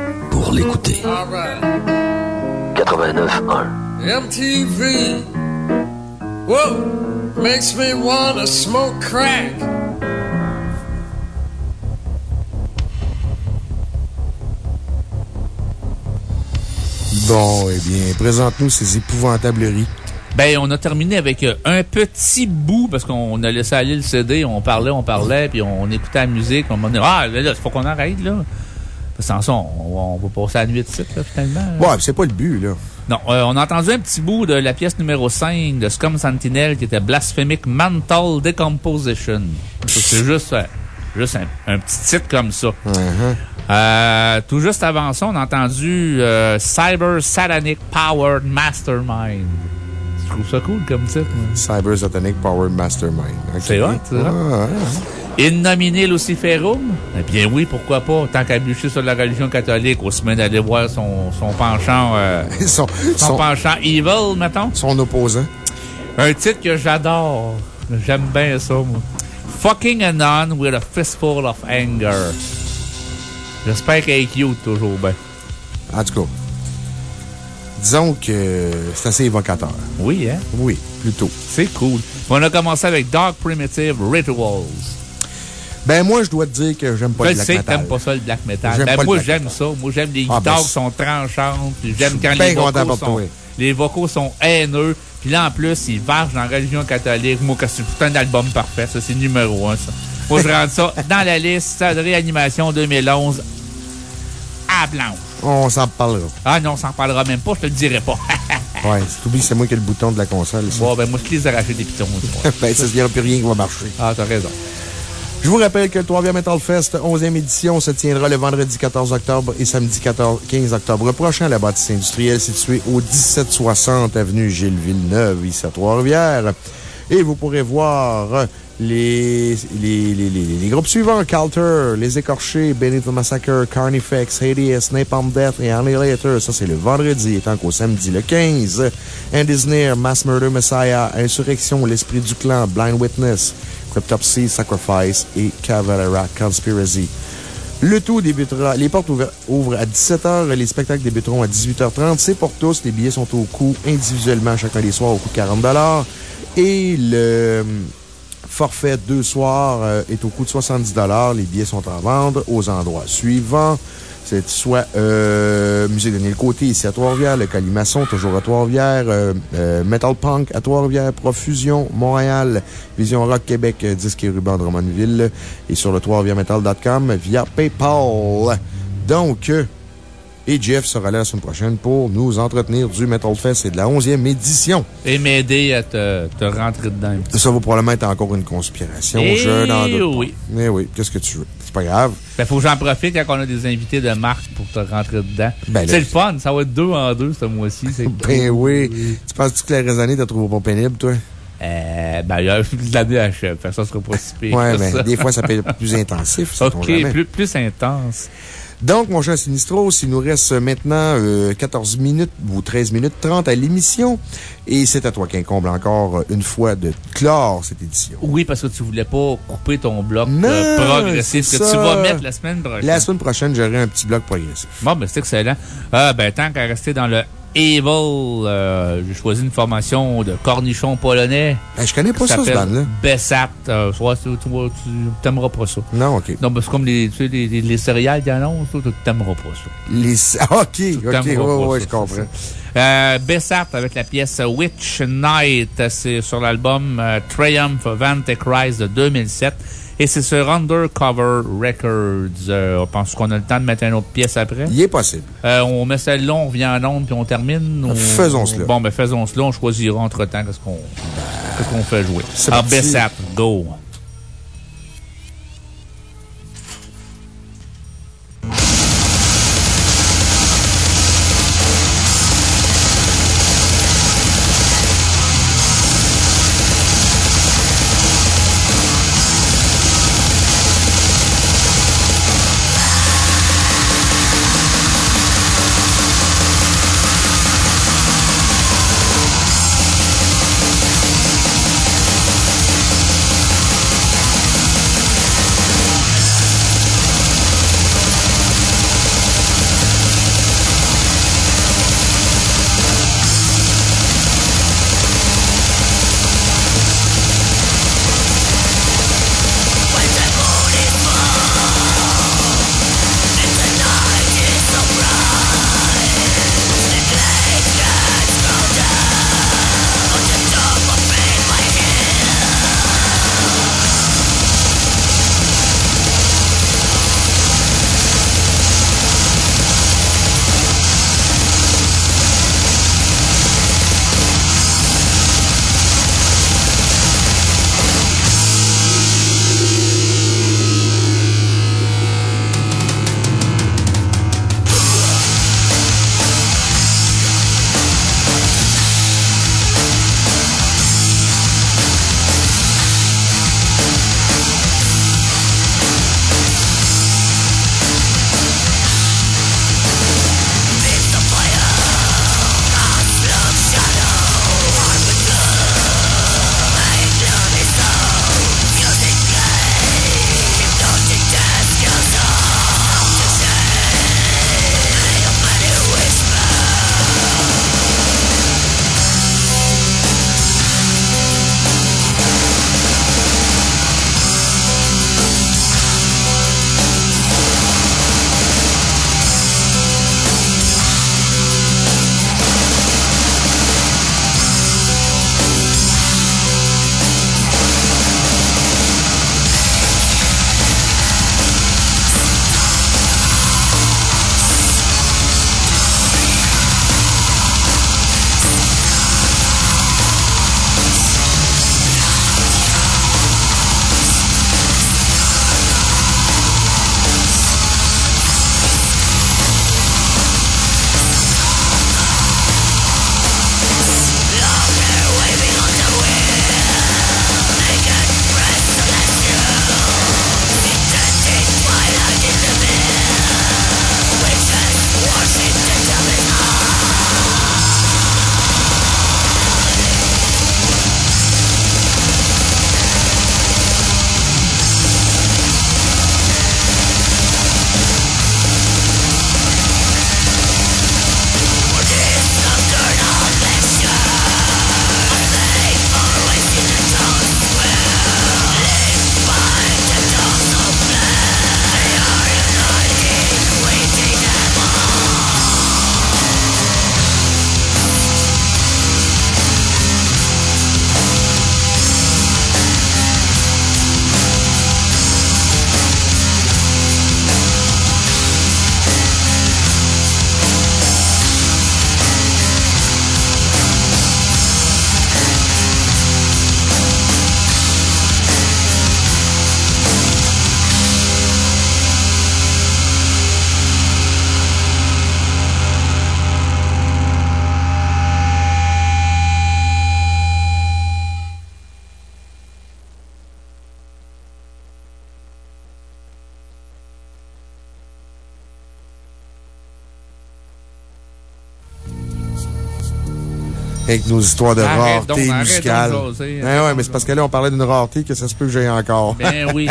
pour l'écouter. 89.1 MTV. Whoa, makes me wanna smoke crack. Bon, eh bien, présente-nous ces épouvantableries. Ben, on a terminé avec euh, un petit bout, parce qu'on a laissé aller le CD, on parlait, on parlait, puis on écoutait la musique, on m'a dit, ah, là, là, faut qu'on arrête, là. Sans ça, on, on va passer à la nuit de site, là, finalement. Ouais, c'est pas le but, là. Non, euh, on a entendu un petit bout de la pièce numéro 5 de Scum Sentinel qui était Blasphemic Mental Decomposition. C'est juste, euh, juste un, un petit titre comme ça. Euh, tout juste avant ça, on a entendu euh, Cyber Satanic Powered Mastermind. Je trouve ça cool comme titre. Cyber Satanic Powered Mastermind. C'est hot, c'est hot. In nomine Luciferum? Eh bien oui, pourquoi pas. Tant qu'à bûcher sur la religion catholique, au semaine d'aller voir son, son penchant, euh, [LAUGHS] son, son penchant evil, mettons. Son opposant. Un titre que j'adore. J'aime bien ça, moi. Fucking a nun with a fistful of anger. J'espère qu'elle est cute toujours bien. En tout cas, disons que c'est assez évocateur. Oui, hein? Oui, plutôt. C'est cool. On a commencé avec Dark Primitive Rituals. Ben, moi, je dois te dire que j'aime pas je le black sais que metal. t'aimes pas ça, le black metal. Ben, moi, j'aime metal. ça. Moi, j'aime les Ah, guitares ben, qui sont tranchantes. puis J'aime quand les vocaux, sont, toi. les vocaux sont haineux. Puis là, en plus, ils vargent dans la religion catholique. Moi, c'est putain d'album parfait. Ça, c'est numéro un, ça. Moi, je rentre ça dans la liste de réanimation 2011 à blanche. On s'en parlera. Ah non, on s'en parlera même pas. Je te le dirai pas. [LAUGHS] Ouais, si t'oublies, c'est moi qui ai le bouton de la console. ça. bon, ben, moi, je te les arracher des pitons. [LAUGHS] ben, ça, il n'y aura plus rien qui va marcher. Ah, t'as raison. Je vous rappelle que le Trois-Rivières Metal Fest 11e édition se tiendra le vendredi 14 octobre et samedi 14 15 octobre prochain à la bâtisse industrielle située au 1760 avenue Gilles Villeneuve, ici à Trois-Rivières. Et vous pourrez voir les, les, les, groupes suivants Calter, Les Écorchés, Benito Massacre, Carnifex, Hades, Napalm Death et Annihilator. Ça, c'est le vendredi, étant qu'au samedi le 15, Near, Mass Murder Messiah, Insurrection, L'Esprit du Clan, Blind Witness, Cryptopsy, Sacrifice et Cavalera Conspiracy. Le tout débutera, les portes ouvrent, à 17h, les spectacles débuteront à 18h30. C'est pour tous, les billets sont au coût individuellement chacun des soirs au coût de 40 Et le forfait deux soirs euh, est au coût de 70 Les billets sont en vente aux endroits suivants. C'est soit euh, Musée Daniel Côté ici à Trois-Rivières, le Calimaçon, toujours à Trois-Rivières, euh, euh, Metal Punk à Trois-Rivières, Profusion, Montréal, Vision Rock Québec, euh, disque et ruban de Drummondville et sur le trois-rivièresmetal.com via PayPal. Donc, et Jeff sera là la semaine prochaine pour nous entretenir du Metal Fest et de la 11e édition. Et m'aider à te, te rentrer dedans. Ça va probablement être encore une conspiration. Eh je n'en doute pas. oui. Mais oui, qu'est-ce que tu veux? C'est pas grave. Ben, faut que j'en profite quand on a des invités de marque pour te rentrer dedans. Ben, c'est le fun, ça va être deux en deux ce mois-ci. c'est Ben oui. Tu penses-tu que la raisonnée te trouve pas pénible, toi? Euh, ben, il y a [LAUGHS] de la DHF. Fait que Ça serait pas si pire. Ouais, ça. des fois, ça peut être plus intensif. [LAUGHS] OK, plus intense. Donc, mon cher Sinistros, il nous reste maintenant euh, 14 minutes ou 13 minutes 30 à l'émission. Et c'est à toi qu'incombe encore euh, une fois de clore cette édition. Oui, parce que tu voulais pas couper ton bloc Non, euh, progressif que tu vas mettre la semaine prochaine. La semaine prochaine, j'aurai un petit bloc progressif. Bon, ben, c'est excellent. Ah, ben, tant qu'à rester dans le Evil, euh, j'ai choisi une formation de cornichons polonais. Ben, je connais pas ça, ce band-là. Bessat. Euh, soit tu, t'aimeras pas ça. Non, OK. Non, c'est comme les, tu sais, les, les, les céréales toi, tu t'aimeras pas ça. Les... [LAUGHS] OK, OK, ouais, ça, je comprends. ça. Euh, Bessart avec la pièce Witch Night. C'est sur l'album euh, Triumph of Antichrist de 2007. Et c'est sur Undercover Records. Euh, on pense qu'on a le temps de mettre une autre pièce après? Il est possible. Euh, on met celle-là, on revient en onde puis on termine. ou- Faisons cela. Bon, ben faisons cela. On choisira entre-temps qu'est-ce qu'on qu'est-ce qu'on fait jouer. Alors. Bessart, go! Avec nos histoires de Arrête rareté musicale. donc de jaser, Ben ouais, mais c'est parce que là, on parlait d'une rareté que ça se peut que j'ai encore. Ben [LAUGHS] oui.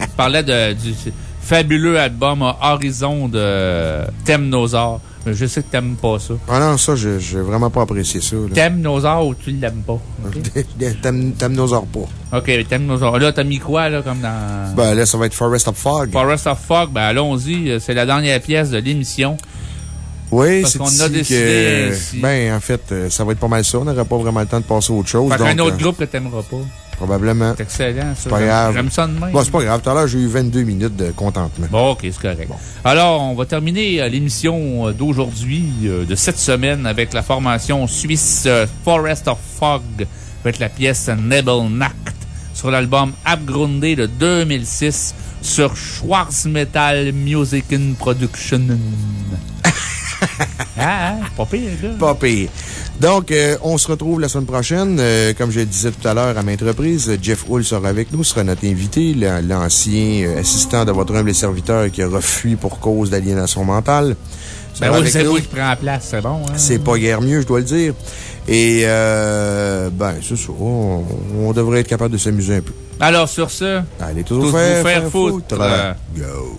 Tu parlais de, du fabuleux album Horizon de Temnosaur. Je sais que t'aimes pas ça. Ah non, ça, je- j'ai vraiment pas apprécié ça. là. Temnosaur ou tu l'aimes pas? T'aimes t'aimes nos pas. Ok, Temnosaur. Là, t'as mis quoi, là, comme dans. Ben là, ça va être Forest of Fog. Forest of Fog, ben allons-y. C'est la dernière pièce de l'émission. Oui, Parce c'est qu'on a décidé que... Ben, en fait, euh, ça va être pas mal ça. On n'aurait pas vraiment le temps de passer à autre chose. Fait donc, qu'un autre euh, groupe que t'aimeras pas. Probablement. C'est excellent, ça. Pas grave. J'aime ça de même. Bon, c'est pas grave. Tout à l'heure, j'ai eu 22 minutes de contentement. Bon, ok, c'est correct. Alors, on va terminer euh, l'émission d'aujourd'hui, de cette semaine, avec la formation suisse Forest of Fog, avec la pièce Nebelnacht, sur l'album Abgrundé de 2006, sur Schwarzmetal Music in Production. Ah, hein, pas pire, là. Pas pire. Donc, euh, on se retrouve la semaine prochaine. Euh, comme je le disais tout à l'heure à maintes reprises, Jeff Hull sera avec nous, sera notre invité, la- l'ancien euh, assistant de votre humble serviteur qui aura fui pour cause d'aliénation mentale. Ben oui, c'est qui prends la place, c'est bon, hein? C'est pas guère mieux, je dois le dire. Et, euh, ben, c'est ça. On, on devrait être capable de s'amuser un peu. Alors, sur ce, Allez, toujours faire, vous faire faire foutre. foutre. Go.